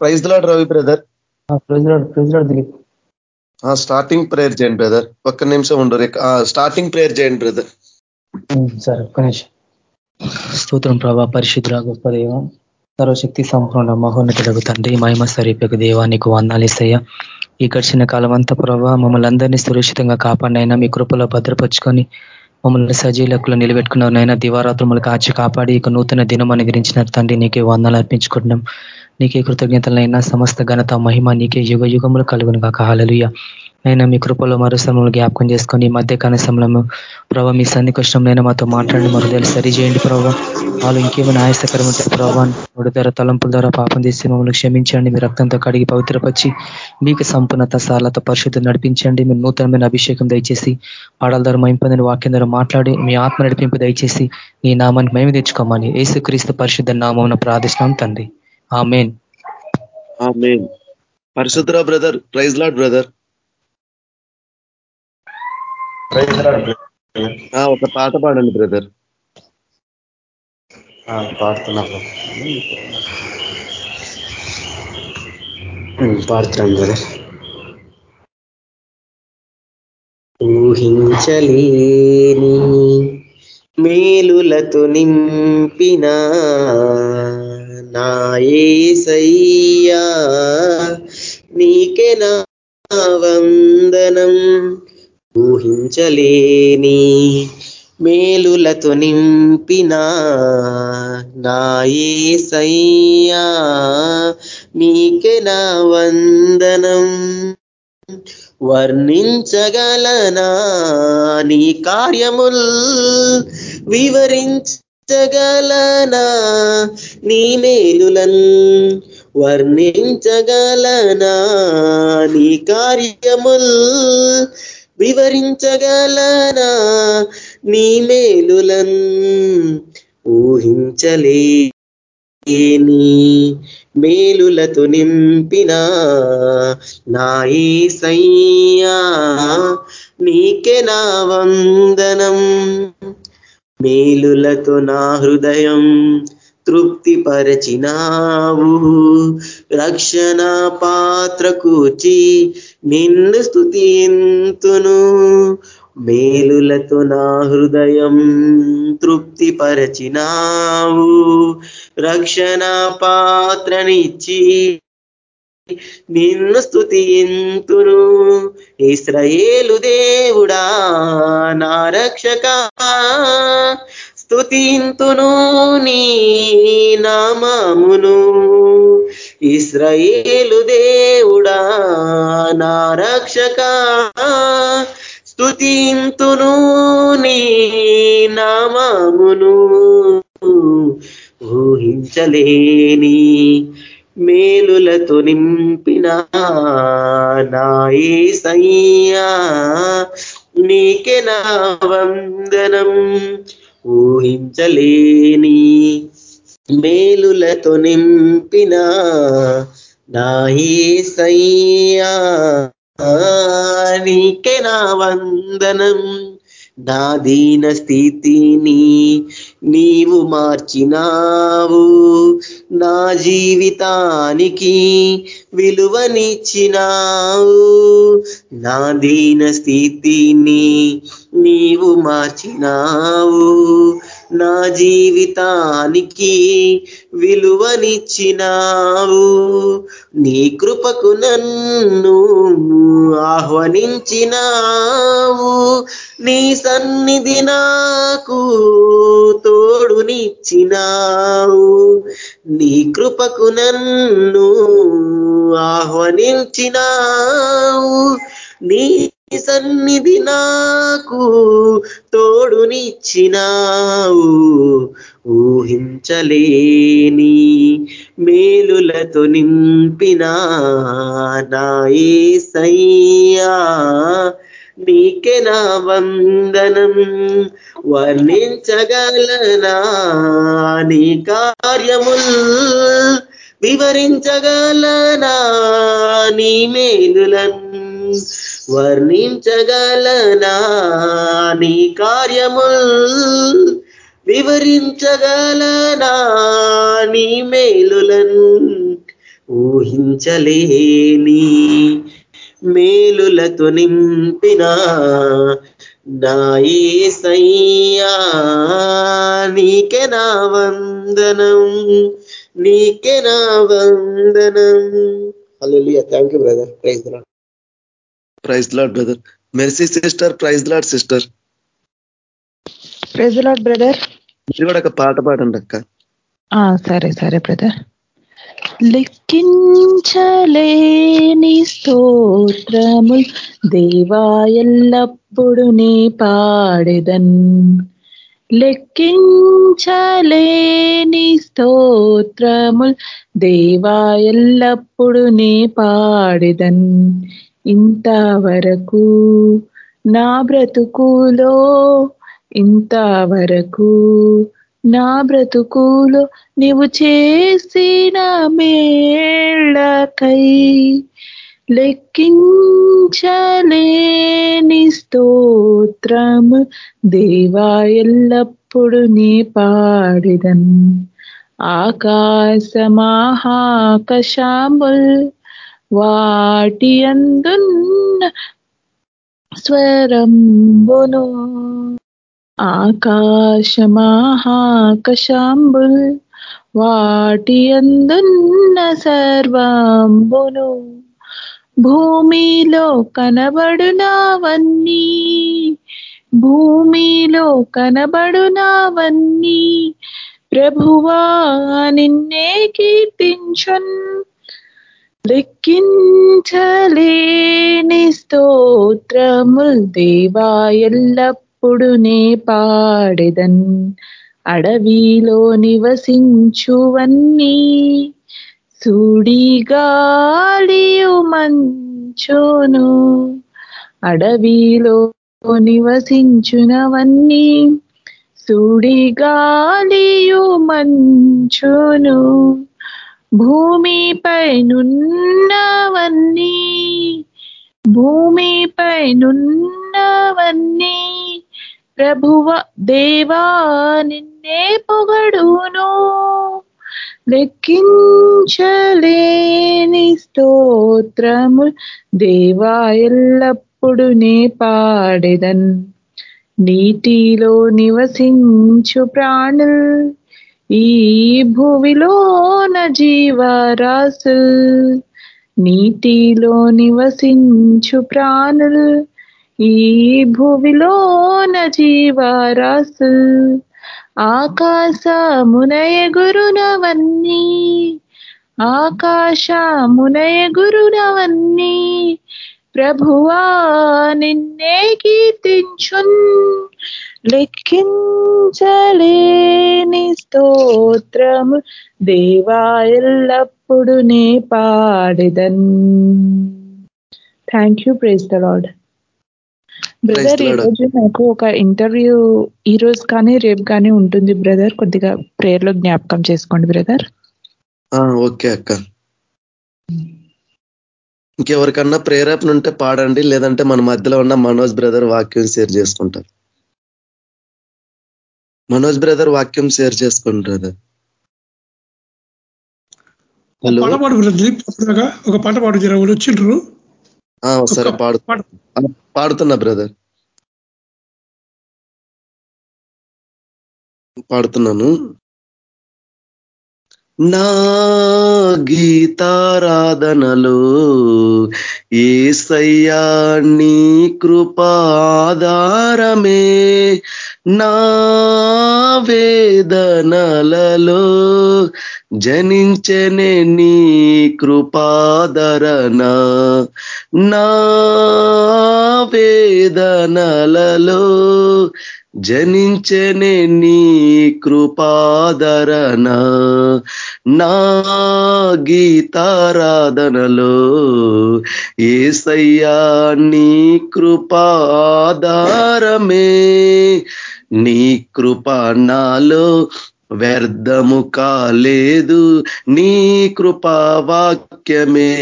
Praise Lord Ravi brother Dilip starting prayer చేయండి brother ఒక్క నిమిషం ఉండు స్టార్టింగ్ ప్రేయర్ చేయండి బ్రదర్ సరే ఒక్క నిమిషం. స్తోత్రం ప్రభా పరిశుద్ర గొప్ప దేవ సర్వశక్తి సంపూర్ణ మహోన్నతులకు తండ్రి మహిమ స్వరూపకు దేవానికి వందాలిస్తయ్యా ఈ గడిచిన కాలం అంతా ప్రభావ మమ్మల్ని అందరినీ సురక్షితంగా కాపాడినైనా మీ కృపలో భద్రపరుచుకొని మమ్మల్ని సజీలకులు నిలబెట్టుకున్నైనా దివారాత్రములు కాచి కాపాడి ఇక నూతన దినం అనుగ్రహించిన తండ్రి నీకే వందాలు అర్పించుకుంటున్నాం. నీకే కృతజ్ఞతలైనా సమస్త ఘనత మహిమ నీకే యుగ యుగములు కలుగును కాక హాలలుయ అయినా మీ కృపలో మరో జ్ఞాపకం చేసుకొని మధ్య కాల సమయంలో ప్రభావ మీ సన్నికృష్ణంలో మాతో మాట్లాడి మరుదలు సరిచేయండి ప్రభావ వాళ్ళు ఇంకేమైనా ఆయాసకరం ఉంటే ప్రభావ ధర తలంపుల ద్వారా పాపం చేసి మమ్మల్ని క్షమించండి. మీ రక్తంతో కడిగి పవిత్రపరిచి మీకు సంపూర్ణత సార్లత పరిశుద్ధి నడిపించండి. మీరు నూతనమైన అభిషేకం దయచేసి పాడల ద్వారా మైంపొందిన వాక్యం ద్వారా మాట్లాడి మీ ఆత్మ నడిపింపు దయచేసి నీ నామాన్ని మేము తెచ్చుకోమని ఏసుక్రీస్తు పరిశుద్ధ నామం ప్రార్థిస్తున్నాం తండ్రి. ఆ మెయిన్ పరిశుద్ధ బ్రదర్ ప్రైజ్ లాడ్ బ్రదర్. ఒక పాట పాడండి బ్రదర్. పాడుతున్నా పాడుతున్నాం బ్రదర్. ఊహించలేని మేలులతో నింపిన నాయసయ్యా నీకే నా వందనం. ఊహించలేని మేలులతో నింపిన నాయసయ్యా నీకే నా వందనం. వర్ణించగలనా నీ కార్యముల్? వర్ణించగలనా? నీ మేలులన్ వర్ణించగలనా? నీ కార్యముల్ వివరించగలనా? నీ మేలులన్ ఊహించలే మేలులతో నింపిన నాయీ సయ్యా నీకే నా వందనం. మేలులతో నా హృదయం తృప్తి పరచినావు రక్షణ పాత్ర కూచి నిన్ను స్థుతింతును మేలులతో నా హృదయం తృప్తి పరచినావు రక్షణ పాత్రనిచ్చి నిన్ను స్థుతింతును ఇస్రయేలు దేవుడా నా రక్షక. స్థుతింతును నీ నామమును. ఇస్రయేలు దేవుడా నా రక్షక. స్థుతింతును నీ నామమును. ఊహించలేని మేలులతో నింపిన నాయే సయ్యా నీకే నా వందనం ఊహించలేని మేలులతో నింపిన నాయే సయ్యా నీకే నా వందనం నా దీన స్థితిని నీవు మార్చినావు. నా జీవితానికి విలువనిచ్చినావు. నా దీన స్థితిని నీవు మార్చినావు. నా జీవితానికి విలువనిచ్చినావు. నీ కృపకు నన్ను ఆహ్వానించినావు. నీ సన్నిధి నాకు తోడునిచ్చినావు. నీ కృపకు నన్ను ఆహ్వానించినావు. నీ సన్నిధి నాకు తోడునిచ్చినావు. ఊహించలేని మేలులతో నింపిన నాయసయ్యా నీకే నా వందనం. వర్ణించగలనా నీ కార్యముల్? వివరించగలనా నీ మేలులన్? వర్ణించగలనా? నీ కార్యముల్ వివరించగలనా? నీ మేలులన్ ఊహించలేని మేలులతో నింపిన నాయసయ్యా నీకే నా వందనం నీకే నా వందనం. Hello thank you brother praise praise Lord brother. Mercy sister praise Lord sister. Praise Lord brother. మీరు కూడా ఒక పాట పాడండి అక్క. సరే సరే బ్రదర్. లెక్కించలేని స్తోత్రము దేవా ఎల్లప్పుడు నీ పాడెదన్. లెక్కించలేని స్తోత్రము దేవా ఎల్లప్పుడు నీ పాడెదన్. ఇంతవరకు నా బ్రతుకులో ఇంతవరకు నా బ్రతుకులో నీవు చేసిన మేళ్ళకై లెక్కించలేని స్తోత్రము దేవా ఎల్లప్పుడు నీ పాడిదన్ ఆకాశమాహాకశాముల్ వాటి అందున్న స్వరంబును ఆకాశమాహాకశాంబుల్ వాటి అందున్న సర్వాంబును భూమిలో కనబడునావన్నీ భూమిలో కనబడునావన్నీ ప్రభువా నిన్నే కీర్తించున్ లెక్కించలేని స్తోత్రముల్ దేవా ఎల్లప్పుడు నే పాడెదన్. అడవిలో నివసించువన్నీ సుడిగాలియు మంచును. అడవిలో నివసించునవన్నీ సుడిగాలియు మంచును. భూమిపై నున్నవన్నీ భూమిపై నున్నవన్నీ ప్రభువ దేవా నిన్నే పొగడును. లెక్కించలేని స్తోత్రము దేవా ఎల్లప్పుడు నే పాడెదన్. నీటిలో నివసించు ప్రాణుల్ ఈ భూమిలోన జీవరాసు నీతిలో నివసించు ప్రాణులు ఈ భూమిలోన జీవరాసు ఆకాశమునయ గురునవన్నీ ఆకాశమునయ గురునవన్నీ ప్రభువా నిన్నే కీర్తించున్ లెక్కించలేని స్తోత్రము దేవా ఎల్లప్పుడు నే పాడెదన్. Thank you praise the Lord brother ఈ రోజు నాకు ఒక ఇంటర్వ్యూ ఈ రోజు కానీ రేపు కానీ ఉంటుంది బ్రదర్ కొద్దిగా ప్రేయర్లో జ్ఞాపకం చేసుకోండి బ్రదర్ ఓకే అక్క. ఇంకెవరికన్నా ప్రేరేపణ ఉంటే పాడండి లేదంటే మన మధ్యలో ఉన్న మనోజ్ బ్రదర్ వాక్యం షేర్ చేసుకుంటారు. మనోజ్ బ్రదర్ వాక్యం షేర్ చేసుకోండి బ్రదర్. పాట పాడు బ్రదర్ ఒక పాట పాడు వచ్చిండ్రు. సరే పాడు. పాడుతున్నా బ్రదర్. పాడుతున్నాను. నా గీతారాధనలో ఏసయ్యా నీ కృపాధారమే. నా వేదనలలో జనించనే నీ కృపాదరణ. నా వేదనలలో జనించనే నీ కృపాదరణ. నా గీతారాధనలో ఏసయ్యా నీ కృపాదారమే నీ కృప నాలో వ్యర్థము కాలేదు నీ కృపావాక్యమే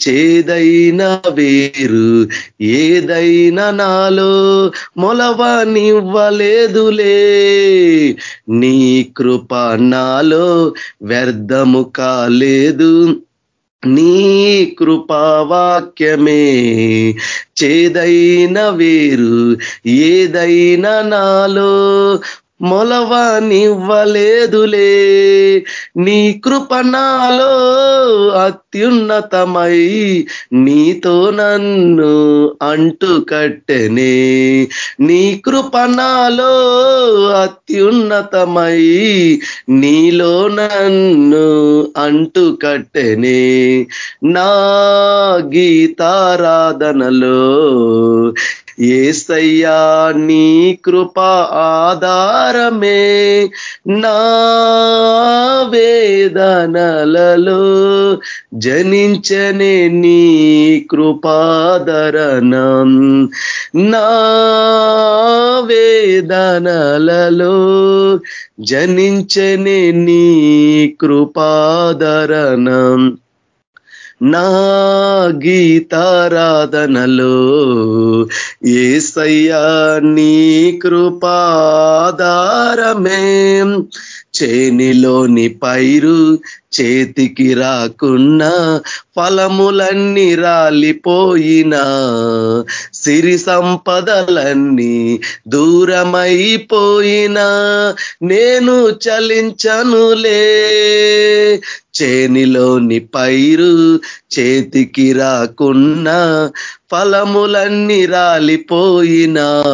చేదైన వేరు ఏదైనా నాలో మొలవనివ్వలేదులే. నీ కృప నాలో వ్యర్థము కాలేదు నీ కృపావాక్యమే చేదైన వేరు ఏదైనా నాలో మొలవనివ్వలేదులే. నీ కృపణాలో అత్యున్నతమై నీతో నన్ను అంటు కట్టెనే నీ కృపణాలో అత్యున్నతమై నీలో నన్ను అంటు కట్టెనే నా గీతారాధనలో ఏసయ్యా నీ కృప ఆధారమే నా వేదనలలో. జనించనే నీ కృపాదరణం నా వేదనలలో. జనించనే నీ కృపాదరణం నా గీతారాధనలో ఏసయ్యా నీ కృపాధారమే. చేనిలోని పైరు చేతికి రాకున్నా ఫలములన్నీ రాలిపోయినా. సిరి సంపదలన్నీ దూరమైపోయినా. నేను చలించనులే. చేనిలోని పైరు చేతికి రాకున్నా ఫలములన్నీ రాలిపోయినా.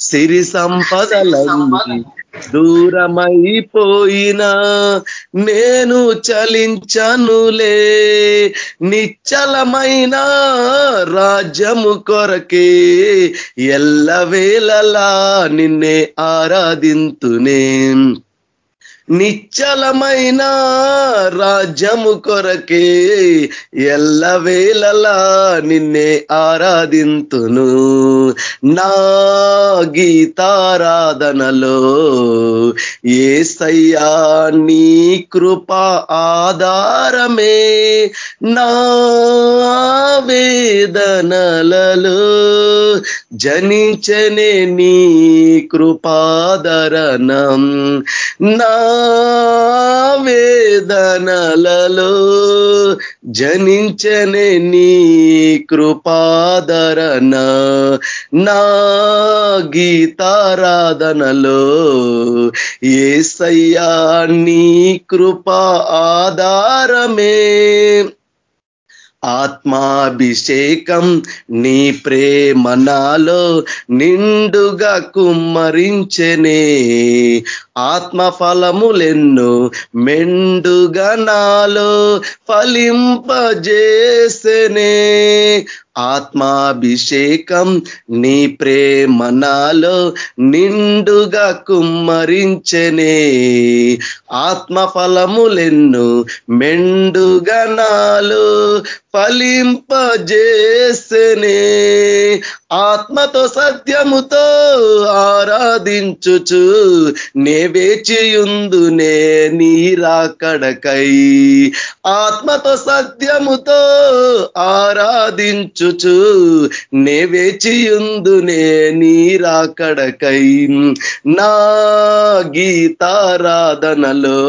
సిరి సంపదలన్నీ దూరమైపోయినా నేను చలించనులే. నిచ్చలమైన రాజ్యము కొరకే ఎల్లవేళలా నిన్నే ఆరాధింతునే. నిచ్చలమైన రాజ్యము కొరకే ఎల్లవేళలా నిన్నే ఆరాధింతును. నా గీతారాధనలో ఏసయ్యా నీ కృప ఆధారమే. నా వేదనలలో జనించనే నీ కృపాదరణం. నా వేదనలలో జనించనే నీ కృపాదరణ. నా గీతారాధనలో ఏసయ్యా నీ కృప ఆధారమే. ఆత్మాభిషేకం నీ ప్రేమ నాలో నిండుగా కుమ్మరించనే. ఆత్మ ఫలములెన్ను మెండుగా నాలో ఫలింపజేసనే. ఆత్మాభిషేకం నీ ప్రేమ నాలో నిండుగా కుమ్మరించనే. ఆత్మ ఫలములెన్ను మెండుగా నాలో ఫలింపజేసనే. ఆత్మతో సత్యముతో ఆరాధించుచు నే వేచియుందునే నీరాకడకై ఆత్మతో సత్యముతో ఆరాధించుచు నే వేచియుందునే నీరాకడకై నా గీతారాధనలో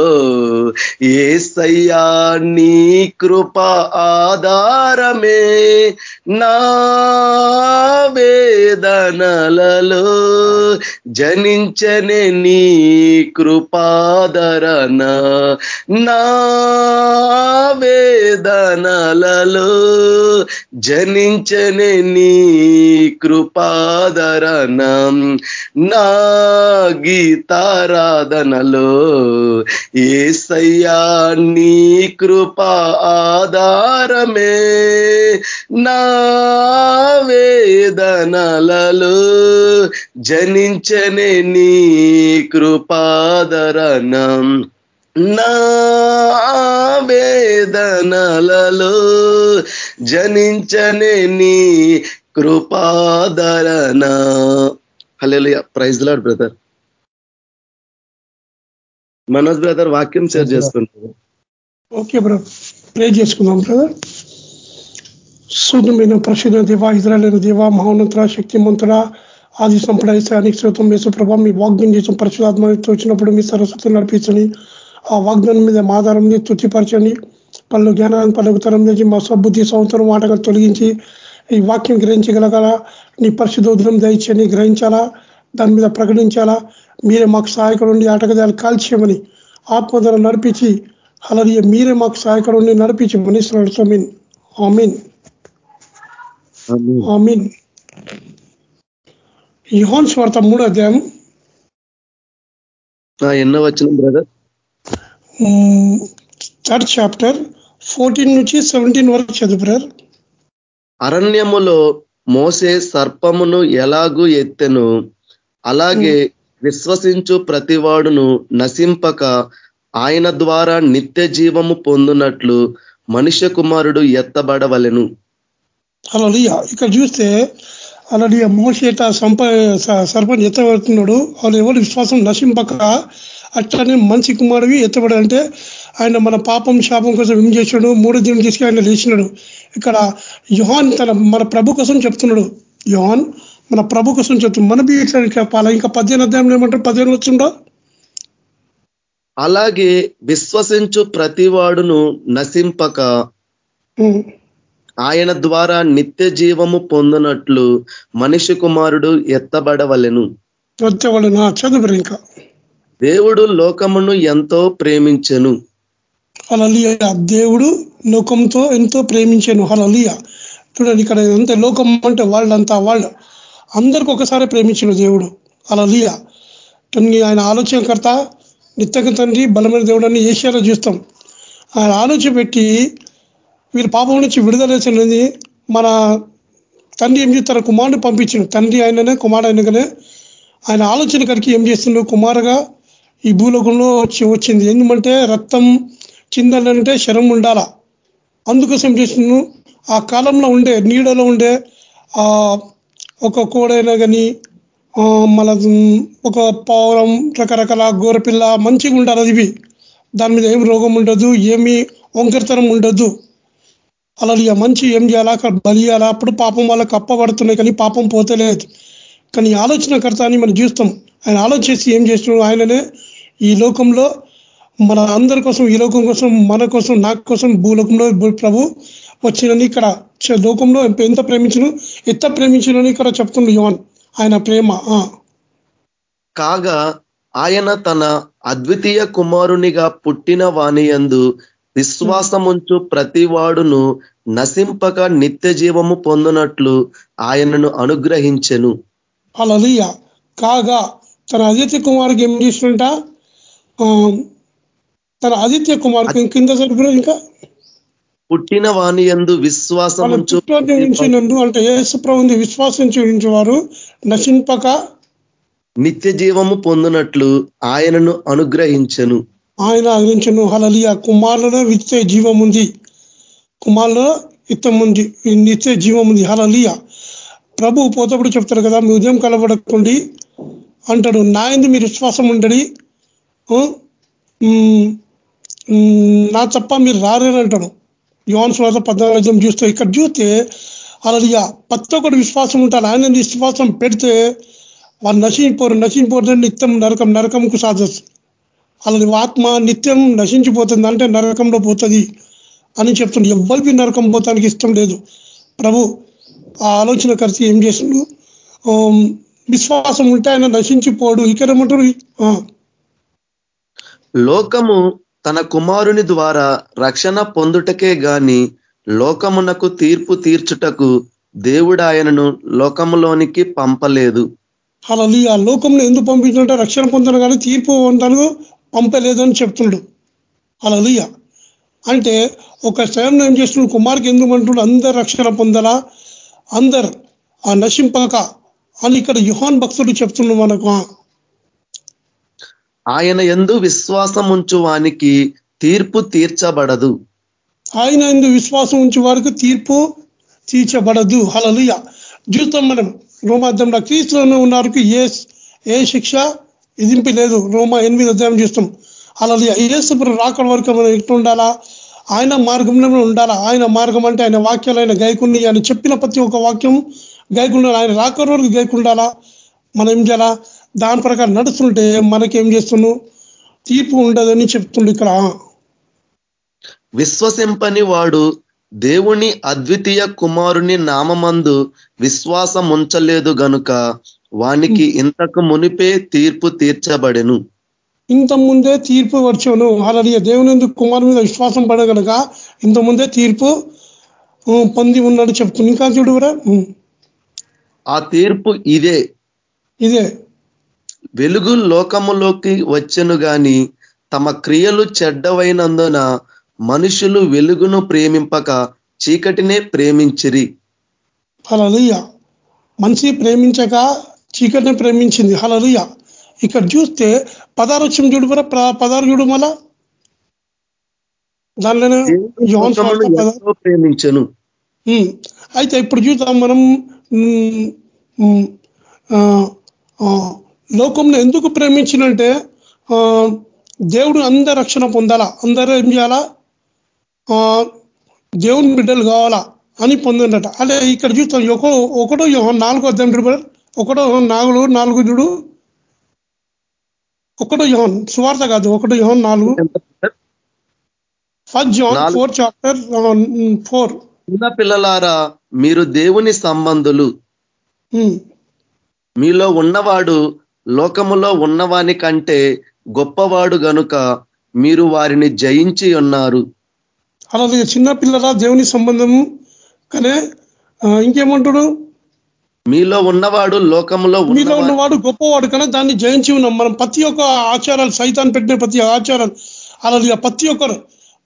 ఏసయ్యా నీ కృప ఆధారమే. నా వేదనలలో జనించనే నీ కృపాదరణ నా వేదనలలో జనించనే నీ కృపాదరణ నా గీతారాధనలో ఏసయ్యా నీ కృప ఆధారమే నా వేదనలలో జనించనే నీ కృప కృపాదరణం నా వేదనలలో జనించనే నీ కృపాదరణ. Hello praise Lord brother Manoj brother వాక్యం షేర్ చేసుకుంటారు ఓకే బ్రో ప్రే చేసుకుందాం బ్రదర్ శూన్యమైన ప్రసిద్ధ దేవ ఇజ్రాయలైన దేవ మహోన్నతుల శక్తిమంతుల ఆది సంప్రదాయానికి శ్రోతం వేసు ప్రభావ మీ వాగ్దానం చేసిన పరిశుధాత్మ వచ్చినప్పుడు మీ సరస్వతి నడిపించండి. ఆ వాగ్దానం మీద ఆధారం మీద తృప్తిపరచండి పళ్ళు జ్ఞానాన్ని పలుకుతరం నుంచి మా సబుద్ధి సంవత్సరం మాటగా తొలగించి ఈ వాక్యం గ్రహించగలగాల? నీ పరిశుద్ధోధనం దయచని గ్రహించాలా? దాని మీద ప్రకటించాలా? మీరే మాకు సహాయకుడు ఉండి ఆటగదాలు కాల్చేయమని ఆత్మధర నడిపించి అలాగే మీరే మాకు సహాయకుడు ఉండి నడిపించి మనీశ్వరుడు మీన్ ఆమీన్. ఆమీన్. యుహాన్ స్వార్థ మూడో అధ్యాయం ఎన్నో వచ్చిన బ్రదర్ థర్డ్ చాప్టర్ ఫోర్టీన్ నుంచి సెవెంటీన్ వరకు చదువురారు అరణ్యములో మోసే సర్పమును ఎలాగూ ఎత్తెను? అలాగే విశ్వసించు ప్రతివాడును నశింపక ఆయన ద్వారా నిత్య జీవము పొందునట్లు మనుష్య కుమారుడు ఎత్తబడవలెను. అలా ఇక్కడ చూస్తే అలాది మోసేట సంప స- సర్పం ఎత్తబడుతున్నాడు వాళ్ళు ఎవరు విశ్వాసం నశింపక అట్లనే మనిషి కుమారువి ఎత్తబడి అంటే ఆయన మన పాపం శాపం కోసం ఏం చేసినాడు మూడు దినం తీసుకు ఆయన లేచినాడు. ఇక్కడ యుహాన్ తన మన ప్రభు కోసం చెప్తున్నాడు. యుహాన్ మన ప్రభు కోసం చెప్తున్నాడు. మన బి ఇట్లా చెప్పాలా? ఇంకా పద్దెనిమిది అధ్యాయంలో ఏమంటారు? పదిహేను వచ్చిండో అలాగే విశ్వసించు ప్రతివాడును నశింపక. ఆయన ద్వారా నిత్య జీవము పొందునట్లు మనిషి కుమారుడు ఎత్తబడవలెను. ఇంకా. దేవుడు లోకమును ఎంతో ప్రేమించెను. హలలియ దేవుడు లోకంతో ఎంతో ప్రేమించాను. హలలియ చూడండి ఇక్కడ ఎంత లోకం అంటే వాళ్ళంతా వాళ్ళు. అందరికి ఒకసారి ప్రేమించిన దేవుడు. హలలియ కానీ ఆయన ఆలోచనకర్త నిత్యక తండ్రి బలమైన దేవుడు అని ఏషియాలో చూస్తాం. ఆయన ఆలోచన పెట్టి వీరు పాపం నుంచి విడుదల చేసినది మన తండ్రి ఏం చేస్తారు కుమారుడు పంపించిండు. తండ్రి ఆయననే కుమారుడు ఆయనగానే ఆయన ఆలోచన కడికి ఏం చేస్తుండ్రు కుమారుగా ఈ భూలోకంలో వచ్చి వచ్చింది. ఎందుకంటే రక్తం చిందాలంటే శరం ఉండాలా. అందుకోసం చేస్తున్నాను ఆ కాలంలో ఉండే నీడలో ఉండే ఆ ఒక కోడైనా కానీ మన ఒక పావురం రకరకాల గోరపిల్ల మంచిగా ఉండాలి అది. దాని మీద ఏం రోగం ఉండదు ఏమి వంకరతనం ఉండదు. అలా ఇక మంచి ఏం చేయాలా? అక్కడ బలి చేయాలా? అప్పుడు పాపం వాళ్ళకి అప్పబడుతున్నాయి కానీ పాపం పోతలేదు. కానీ ఆలోచన ఆలోచనకర్త అని మనం చూస్తాం. ఆయన ఆలోచించి ఏం చేస్తున్నాడు? ఆయననే ఈ లోకంలో మన అందరి కోసం ఈ లోకం కోసం మన కోసం నా కోసం భూలోకంలో ప్రభు వచ్చినని ఇక్కడ చ- లోకంలో ఎంత ప్రేమించను? ఎంత ప్రేమించను ఇక్కడ చెప్తుండు యోన్ ఆయన ప్రేమ ఆ. కాగా ఆయన తన అద్వితీయ కుమారునిగా పుట్టిన వాణియందు విశ్వాసముంచు ప్రతివాడును నశింపక నిత్య జీవము పొందునట్లు ఆయనను అనుగ్రహించెను. అలలియ కాగా తన ఆదిత్య కుమార్కి ఏం చేసినట తన ఆదిత్య కుమార్కి కింద సరిపోయి ఇంకా? పుట్టిన విశ్వాసముంచు పుట్టిన ఉంచినందు అంటే యేసు ప్రభుని విశ్వాసించి వారు నశింపక నిత్య జీవము పొందునట్లు ఆయనను అనుగ్రహించెను. ఆయన అందించను హలలియ కుమారులో విత్తే జీవం ఉంది. కుమారులో ఇత్తం ఉంది. ఈ నిత్య జీవం ఉంది. హలలియ ప్రభు పోతప్పుడు చెప్తారు కదా మీ ఉదయం కలబడకండి అంటాడు. నా మీరు విశ్వాసం ఉండడి. నా తప్ప మీరు రారని అంటాడు. యోన్ స్వాత పద్నాలుగు చూస్తే ఇక్కడ చూస్తే అలలియ ప్రతి ఒక్కటి విశ్వాసం ఉంటారు ఆయన విశ్వాసం పెడితే వాళ్ళు నశించిపోరు. నశించిపోరు నిత్యం నరకం నరకంకు సాధస్ అలాది ఆత్మ నిత్యం నశించిపోతుంది అంటే నరకంలో పోతుంది అని చెప్తుంది ఎవ్వరికి నరకం పోతానికి ఇష్టం లేదు. ప్రభు ఆ ఆలోచన కలిసి ఏం చేసిండు విశ్వాసం ఉంటే ఆయన నశించిపోడు. ఇక్కడ ఏమంటారు? ఆ, లోకము తన కుమారుని ద్వారా రక్షణ పొందుటకే గాని లోకమునకు తీర్పు తీర్చుటకు దేవుడు ఆయనను లోకములోనికి పంపలేదు. అలా ఆ లోకంలో ఎందుకు పంపించాలంటే రక్షణ పొందను కానీ తీర్పు పొందను పంపలేదు అని చెప్తుండు. అలా అంటే ఒక స్వయం ఏం చేస్తున్నాడు కుమార్కి ఎందుకు అంటున్నాడు అందరు రక్షణ పొందలా? అందరు. ఆ నశింపక. అని ఇక్కడ యుహాన్ భక్తుడు చెప్తున్నాడు మనకు. ఆయన ఎందు విశ్వాసముంచు వానికి తీర్పు తీర్చబడదు. ఆయన ఎందు విశ్వాసం ఉంచి వారికి తీర్పు తీర్చబడదు. హలలుయ చూస్తాం మనం రోమాధ్యంలో క్రీస్తులోనే ఉన్న వారికి ఏ ఏ శిక్ష విధింపు లేదు. రోమా ఎనిమిది అధ్యాయం చూస్తాం. అలా యేసుప్రభు రాకడ వరకు మనం ఎట్లా ఉండాలా? ఆయన మార్గంలో ఉండాలా? ఆయన మార్గం అంటే ఆయన వాక్యాలు ఆయన గైకుని ఆయన చెప్పిన ప్రతి ఒక్క వాక్యం గైకుండాలి ఆయన రాకడ వరకు గైకుండాలా? మనం ఏం చేయాలా? దాని ప్రకారం నడుస్తుంటే మనకేం చేస్తున్నాం తీర్పు ఉండదని చెప్తుండు ఇక్కడ. విశ్వసింపని వాడు దేవుని అద్వితీయ కుమారుని నామందు విశ్వాసం ఉంచలేదు గనుక వానికి ఇంతకు మునిపే తీర్పు తీర్చబడెను. ఇంత ముందే తీర్పు వచ్చాను. అలాగే దేవుని కుమారు మీద విశ్వాసం పడగలక ఇంత ముందే తీర్పు పొంది ఉన్నాడు చెప్తుంది ఇంకా చూడురా ఆ తీర్పు ఇదే. ఇదే. వెలుగు లోకములోకి వచ్చెను గాని తమ క్రియలు చెడ్డవైనందున మనుషులు వెలుగును ప్రేమింపక చీకటినే ప్రేమించిరి. హలలుయ మనిషి ప్రేమించక చీకటిని ప్రేమించింది. హలలుయ ఇక్కడ చూస్తే పదారు వచ్చిన చూడు మరి పదారు చూడు మళ్ళా. దానిలోనే ప్రేమించెను. అయితే ఇప్పుడు చూద్దాం మనం లోకంలో ఎందుకు ప్రేమించినంటే ఆ, దేవుడు అందరు రక్షణ పొందాలా? అందరూ ఏం చేయాలా? దేవుని బిడ్డలు కావాలా అని పొందిండట. అంటే ఇక్కడ చూస్తాం ఒక ఒకటో యోహాను నాలుగో అర్థం బ్రదర్ ఒకటో నాలుగు నాలుగు చూడు ఒకటో యోహన్ సువార్త కాదు ఒకటో యోహన్ నాలుగు. First John. Four chapter four. చిన్న పిల్లలారా మీరు దేవుని సంబంధులు. మీలో ఉన్నవాడు లోకములో ఉన్నవాని కంటే గొప్పవాడు గనుక మీరు వారిని జయించి ఉన్నారు. అలాగే చిన్న పిల్లల దేవుని సంబంధము. కానీ ఇంకేమంటాడు? మీలో ఉన్నవాడు లోకములో మీలో ఉన్నవాడు. గొప్పవాడు కానీ దాన్ని జయించి ఉన్నాం. మనం ప్రతి ఒక్క ఆచారాలు సైతాన్ని పెట్టిన ప్రతి ఆచారాలు అలాగే ప్రతి ఒక్కరు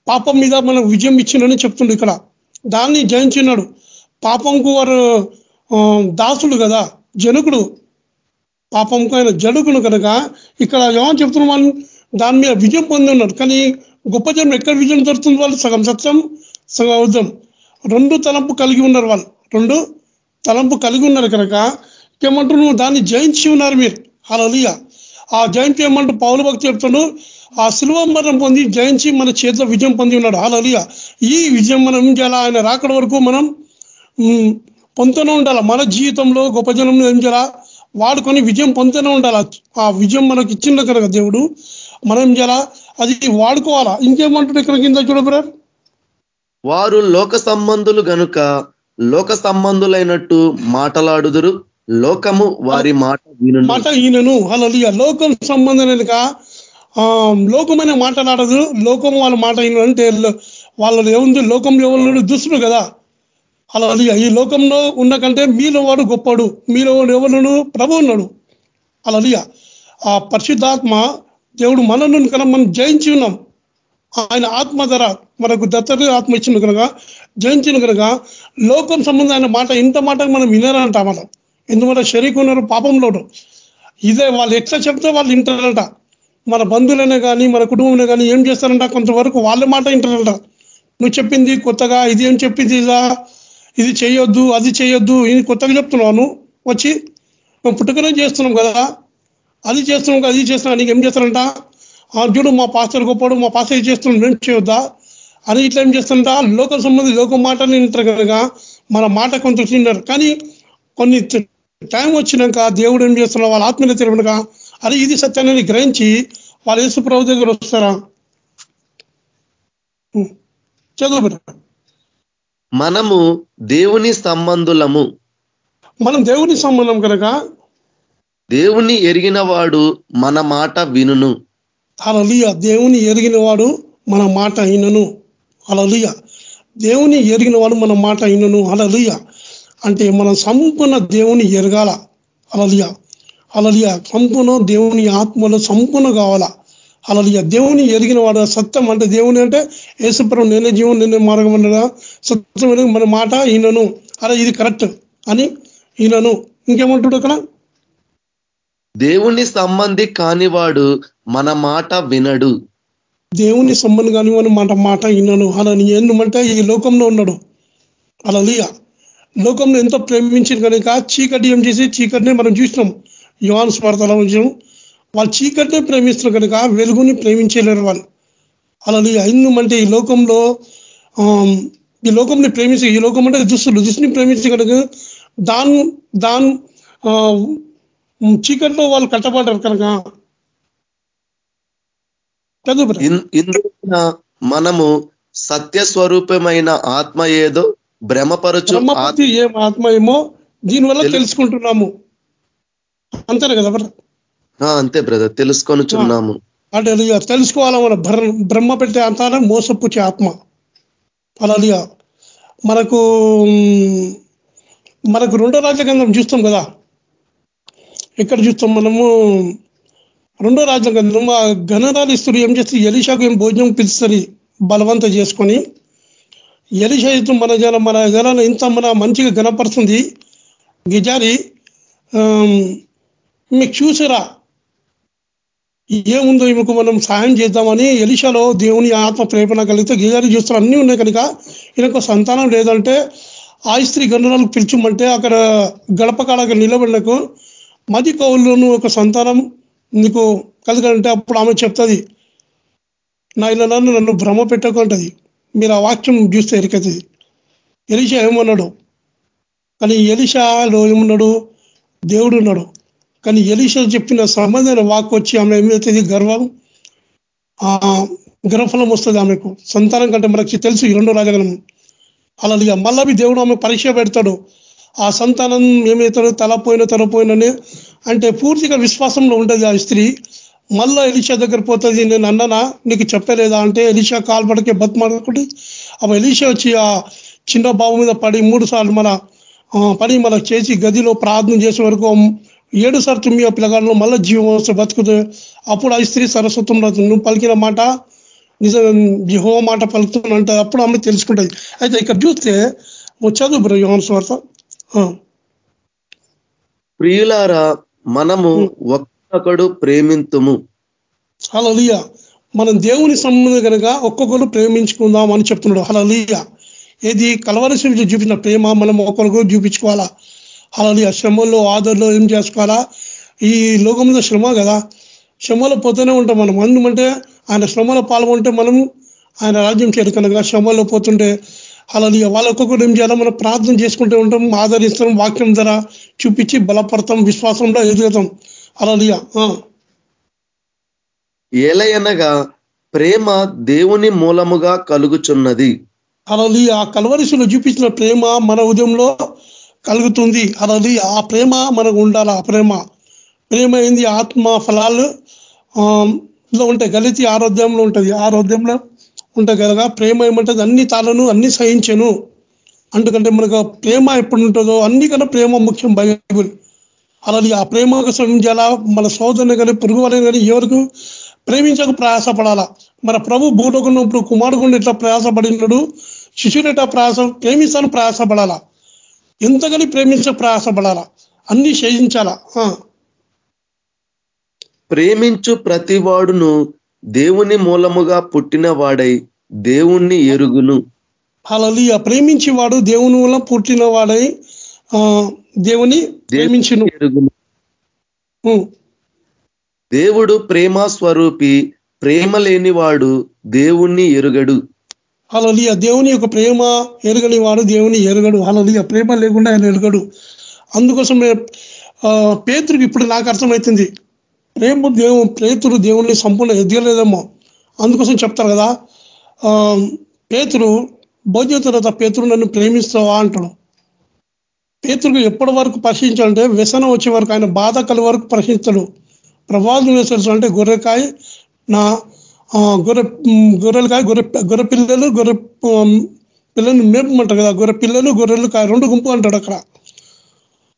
పాపం మీద మనకు విజయం ఇచ్చిందని చెప్తుండు ఇక్కడ. దాన్ని జయించినాడు పాపంకు వారు దాసుడు కదా జనకుడు. పాపంకు ఆయన జడుకును కనుక ఇక్కడ ఏమని చెప్తున్న దాని మీద విజయం పొంది ఉన్నారు. కానీ గొప్ప జనం ఎక్కడ విజయం దొరుకుతుంది వాళ్ళు సగం సత్యం సగం అవుతాం రెండు తలంపు కలిగి ఉన్నారు వాళ్ళు. రెండు తలంపు కలిగి ఉన్నారు కనుక ఏమంటారు నువ్వు దాన్ని జయించి ఉన్నారు మీరు. అలలియ ఆ జయంతి ఏమంటూ పౌలు భక్తి చెప్తాడు? ఆ శిలువ మరణం పొంది జయించి మన చేతిలో విజయం పొంది ఉన్నాడు. అలలియ ఈ విజయం మనం ఏం చేయాలా? ఆయన రాకడ వరకు మనం పొందుతూనే ఉండాలి? మన జీవితంలో గొప్ప జనం ఏం చేయాలా? వాడుకొని విజయం పొందుతూనే ఉండాలి? ఆ విజయం మనకి ఇచ్చిండ కనుక దేవుడు. మనం ఏం చేయాలా? అది వాడుకోవాలా? ఇంకేమంటాడు ఇక్కడ కింద చూడబరా వారు లోక సంబంధులు గనుక లోక సంబంధులైనట్టు మాటలాడుదురు. లోకము వారి మాట వీను మాట ఈయనను అలా లోకం సంబంధమైనక ఆ లోకమైన మాట్లాడదు లోకం వాళ్ళ మాట ఈయన అంటే వాళ్ళు వాళ్ళ ఏముంది లోకంలో ఎవరు దుస్తుడు కదా. అలా ఈ లోకంలో ఉన్న కంటే మీలో వాడు గొప్పడు. మీలో వాడు ఎవరు ప్రభు ఉన్నాడు. అలా ఆ పరిశుద్ధాత్మ దేవుడు మనను కన మనం జయించి ఉన్నాం. ఆయన ఆత్మ ధర మనకు దత్తత ఆత్మ ఇచ్చిన కనుక జయించిన కనుక లోకం సంబంధమైన మాట ఇంత మాట మనం వినరంట మనం. ఎందుకంటే శరీరం ఉన్నారు పాపంలో ఇదే వాళ్ళు ఎట్లా చెప్తే వాళ్ళు వింటారంట. మన బంధువులైనా కానీ మన కుటుంబంలో కానీ ఏం చేస్తారంట? కొంతవరకు వాళ్ళ మాట వింటారంట. నువ్వు చెప్పింది కొత్తగా ఇది ఏం చెప్పింది ఇది చేయొద్దు అది చేయొద్దు ఇది కొత్తగా చెప్తున్నాను వచ్చి మేము పుట్టుకనే చేస్తున్నాం కదా. అది చేస్తున్నాం కదా ఇది చేస్తున్నాం నీకు ఏం చేస్తారంట? ఆ చూడు మా పాస్టర్ గొప్పడు మా పాస్టర్ చేస్తున్నాం మేము చేయొద్దా? అని ఇట్లా ఏం చేస్తుంటా లోక సంబంధి లోక మాటని వింటారు కనుక మన మాట కొంత తిన్నారు కానీ కొన్ని టైం వచ్చినాక దేవుడు ఏం చేస్తున్నా వాళ్ళ ఆత్మీయ తిరగనుక అరే ఇది సత్యాన్ని గ్రహించి వాళ్ళ యేసు ప్రభు దగ్గర వస్తారా. చదువు. మనము దేవుని సంబంధులము. మనం దేవుని సంబంధం కనుక దేవుని ఎరిగిన వాడు మన మాట వినును. అలలియ దేవుని ఎరిగిన వాడు మన మాట అయినను అలలియ దేవుని ఎరిగిన వాడు మన మాట అయినను అలలియ అంటే మనం సంపూర్ణ దేవుని ఎరగాల. అలలియ అలలియ సంపూర్ణ దేవుని ఆత్మలో సంపూర్ణ కావాలా. అలలియ దేవుని ఎరిగిన వాడు సత్యం అంటే దేవుని అంటే యేసుప్రభు నేనే జీవం నేనే మార్గం అన్నదా సత్యం మన మాట ఈయనను అరే ఇది కరెక్ట్ అని ఈయనను ఇంకేమంటాడు అక్కడ? దేవుని సంబంధి కానివాడు మన మాట వినడు. దేవుని సంబంధం కానీ మాట మాట విన్నాను అలా ఎందుమంటే ఈ లోకంలో ఉన్నాడు. అలా లోకంలో ఎంతో ప్రేమించింది కనుక చీకటి ఏం చేసి చీకటినే మనం చూసినాం. యువాన్ స్వార్థలో చూసాం వాళ్ళు చీకటినే ప్రేమిస్తున్నారు కనుక వెలుగుని ప్రేమించలేరు వాళ్ళు. అలా ఎందుమంటే ఈ లోకంలో ఈ లోకంని ప్రేమించి ఈ లోకం అంటే దుస్తులు. దుస్తుని ప్రేమించి కనుక దాన్ దాన్ చీకట్లో వాళ్ళు కట్టబడ్డారు కనుక ఇందున మనము సత్య స్వరూపమైన ఆత్మ ఏదో భ్రమపరచు ఏం ఆత్మ ఏమో దీనివల్ల తెలుసుకుంటున్నాము. అంతేనే కదా అంతే బ్రదర్ తెలుసుకొని చున్నాము అంటే తెలుసుకోవాలా మన బ్రహ్మ పెట్టే అంతా మోసపుచ్చే ఆత్మ. అలా మనకు మనకు రెండో రాజ్యాంగం చూస్తాం కదా. ఎక్కడ చూస్తాం మనము? రెండో రాజ్యాంగం ఆ గణరాలు ఇస్తుడు ఏం చేస్తే ఎలిషాకు ఏం భోజనం పిలుస్తుంది బలవంత చేసుకొని ఎలిషా మన జన మన జనాలు ఇంత మన మంచిగా గణపరుస్తుంది. గిజారి మీకు చూసారా? ఏముందో ఈమెకు మనం సాయం చేద్దామని ఎలిషాలో దేవుని ఆత్మ ప్రేరణ కలిగితే గిజారి చూస్తారు. అన్నీ ఉన్నాయి కనుక ఈయనకు సంతానం లేదంటే ఆ స్త్రీ గణరాలకు పిలిచమంటే అక్కడ గడప కాడ నిలబడినకు మది కౌల్లోనూ ఒక సంతానం నీకు కలగాలంటే అప్పుడు ఆమె చెప్తుంది నా ఇలా నన్ను భ్రమ పెట్టకుంటది. మీరు ఆ వాక్యం చూస్తే ఎరికతుంది. ఎలిషా ఏమన్నాడు? కానీ ఎలిషాలో ఏమున్నాడు? దేవుడు ఉన్నాడు. కానీ ఎలిషా చెప్పిన సంబంధమైన వాక్ వచ్చి ఆమె ఏమవుతుంది గర్వం ఆ గర్వఫలం వస్తుంది ఆమెకు. సంతానం కంటే మనకి తెలుసు ఈ రెండో రాజగలం అలా మళ్ళీ దేవుడు ఆమె పరీక్ష పెడతాడు. ఆ సంతానం ఏమవుతాడు? తలపోయిన తలపోయిననే అంటే పూర్తిగా విశ్వాసంలో ఉంటుంది ఆ స్త్రీ. మళ్ళా ఎలిషా దగ్గర పోతుంది నేను అన్ననా? నీకు చెప్పలేదా? అంటే ఎలిషా కాల్పడకే బతుమాడకుంటే అప్పుడు ఎలిషా వచ్చి ఆ చిన్న బాబు మీద పడి మూడు సార్లు మన పడి మన చేసి గదిలో ప్రార్థన చేసే వరకు ఏడు సార్లు తుమ్మి ఆ పిల్లగాళ్ళు మళ్ళీ జీవం వస్తే బతుకుతుంది. అప్పుడు ఆ స్త్రీ సరస్వతం నువ్వు పలికిన మాట నిజం జీహో మాట పలుకుతుందంట అప్పుడు ఆమె తెలుసుకుంటుంది. అయితే ఇక్కడ చూస్తే చదువు బ్రో యోహన్ స్వార్థ ప్రియులారా మనము ఒక్కొక్కడు ప్రేమింతుము. హలలియ మనం దేవుని సంబంధం కనుక ఒక్కొక్కరు ప్రేమించుకుందాం అని చెప్తున్నాడు. హలలియ ఏది కలవరసి చూపించిన ప్రేమ మనం ఒక్కొక్కరు చూపించుకోవాలా? అలాని శ్రమల్లో ఆదరలో ఏం చేసుకోవాలా? ఈ లోకంలో శ్రమ కదా. శ్రమలో పోతూనే ఉంటాం మనం. అందుమంటే ఆయన శ్రమలో పాల్గొంటే మనం ఆయన రాజ్యం చేరుకనగా శ్రమలో పోతుంటే అలాని వాళ్ళ ఒక్కొక్కరు ఏం చేయాలో? మనం ప్రార్థన చేసుకుంటూ ఉంటాం ఆదరిస్తాం వాక్యం ధర చూపించి బలపడతాం విశ్వాసంలో ఎదుగుతాం. అలానియా ఏలయనగా ప్రేమ దేవుని మూలముగా కలుగుచున్నది. అలాని ఆ కలవరిశలో చూపించిన ప్రేమ మన ఉదయంలో కలుగుతుంది. అలాది ఆ ప్రేమ మనకు ఉండాలి. ఆ ప్రేమ. ప్రేమ ఏంది? ఆత్మ ఫలాలు లో ఉంటాయి. గలితి ఆరోగ్యంలో ఉంటుంది. ఆరోగ్యంలో ఉండగలగా? ప్రేమ ఏమంటుంది? అన్ని తాళను అన్ని సహించను. అందుకంటే మనకు ప్రేమ ఎప్పుడు ఉంటుందో అన్నికన్నా ప్రేమ ముఖ్యం బైబుల్. అలాగే ఆ ప్రేమ సహించాలా మన సోదరుని కానీ పురుగు వాళ్ళని కానీ ఎవరికి ప్రేమించక ప్రయాసపడాలా? మన ప్రభు భూలోకున్నప్పుడు కుమారుకుండా ఎట్లా ప్రయాసపడినడు? శిశుడు ఎట్లా ప్రయాస ప్రేమిస్తాను ప్రయాసపడాలా? ఎంతగాని ప్రేమించ ప్రయాసపడాలా? అన్ని శయించాలా ప్రేమించు ప్రతివాడును దేవుని మూలముగా పుట్టిన వాడై దేవుణ్ణి ఎరుగును. అలలియ ప్రేమించి వాడు దేవుని వల్ల పుట్టిన వాడై దేవుని ప్రేమించును. ఎరుగును. దేవుడు ప్రేమ స్వరూపి ప్రేమ లేనివాడు దేవుణ్ణి ఎరుగడు. అలలియ దేవుని యొక్క ప్రేమ ఎరగని వాడు దేవుని ఎరగడు. అలలియ ప్రేమ లేకుండా ఆయన ఎరగడు. అందుకోసం పేతురికి ఇప్పుడు నాకు అర్థమవుతుంది. ప్రేమ దేవు పేతురు దేవుణ్ణి సంపూర్ణ ఎదగలేదేమో. అందుకోసం చెప్తారు కదా పేతురు భోజన తర్వాత పేతురు నన్ను ప్రేమిస్తావా అంటాడు. పేతురుకు ఎప్పటి వరకు ప్రశ్నించాలంటే వ్యసనం వచ్చే వరకు ఆయన బాధ కలి వరకు ప్రశ్నిస్తాడు ప్రవాదం వేసేసి అంటే గొర్రెకాయ నా గొర్రె గొర్రెలకాయ గొర్రె గొర్రె పిల్లలు గొర్రె పిల్లలు మేపమంటారు కదా గొర్రె పిల్లలు గొర్రెలు కాయ రెండు గుంపు అంటాడు అక్కడ.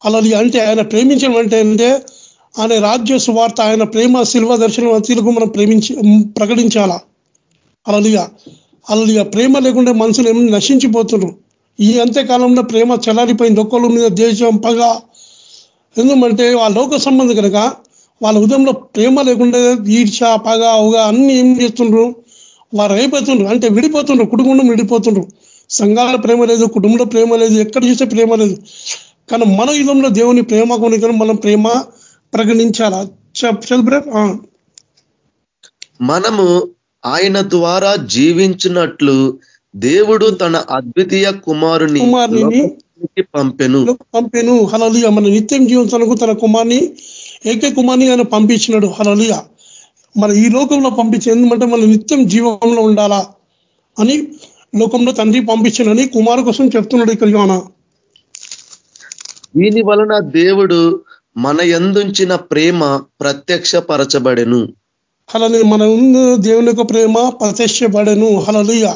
అలా అంటే ఆయన ప్రేమించడం అంటే అంటే ఆయన రాజ్య సువార్త ఆయన ప్రేమ శిల్వ దర్శనం అతీలకు మనం ప్రేమించి ప్రకటించాలా? అలలిగా అలలిగా ప్రేమ లేకుండా మనుషులు ఏమి నశించిపోతున్నారు ఈ అంత్యకాలంలో ప్రేమ చలారిపోయింది. ఒక్కళ్ళ మీద దేశం పగ. ఎందుకంటే ఆ లోక సంబంధం కనుక వాళ్ళ ఉదయంలో ప్రేమ లేకుండా ఈర్ష పగ ఉగ అన్ని ఏం చేస్తుండ్రు? వారు అయిపోతుండ్రు. అంటే విడిపోతుండ్రు. కుటుంబం విడిపోతుండ్రు. సంఘాల ప్రేమ లేదు కుటుంబంలో ప్రేమ లేదు ఎక్కడ చూస్తే ప్రేమ లేదు. కానీ మన యుగంలో దేవుని ప్రేమ కొనికను మనం ప్రేమ ప్రకటించాలా? మనము ఆయన ద్వారా జీవించినట్లు దేవుడు తన అద్వితీయ కుమారుని కుమారుని పంపెను. పంపాను. హలలియ మన నిత్యం జీవించడానికి తన కుమార్ని ఏకే కుమార్ని ఆయన పంపించినాడు. హలలియ మరి ఈ లోకంలో పంపించి ఎందుకంటే మన నిత్యం జీవంలో ఉండాలా అని లోకంలో తండ్రి పంపించినని కుమారు కోసం చెప్తున్నాడు ఇక్కడ యోన. దీని వలన దేవుడు మన ఎందుంచిన ప్రేమ ప్రత్యక్షపరచబడెను. హలని మన దేవుని యొక్క ప్రేమ ప్రత్యక్షపడను. హలలియ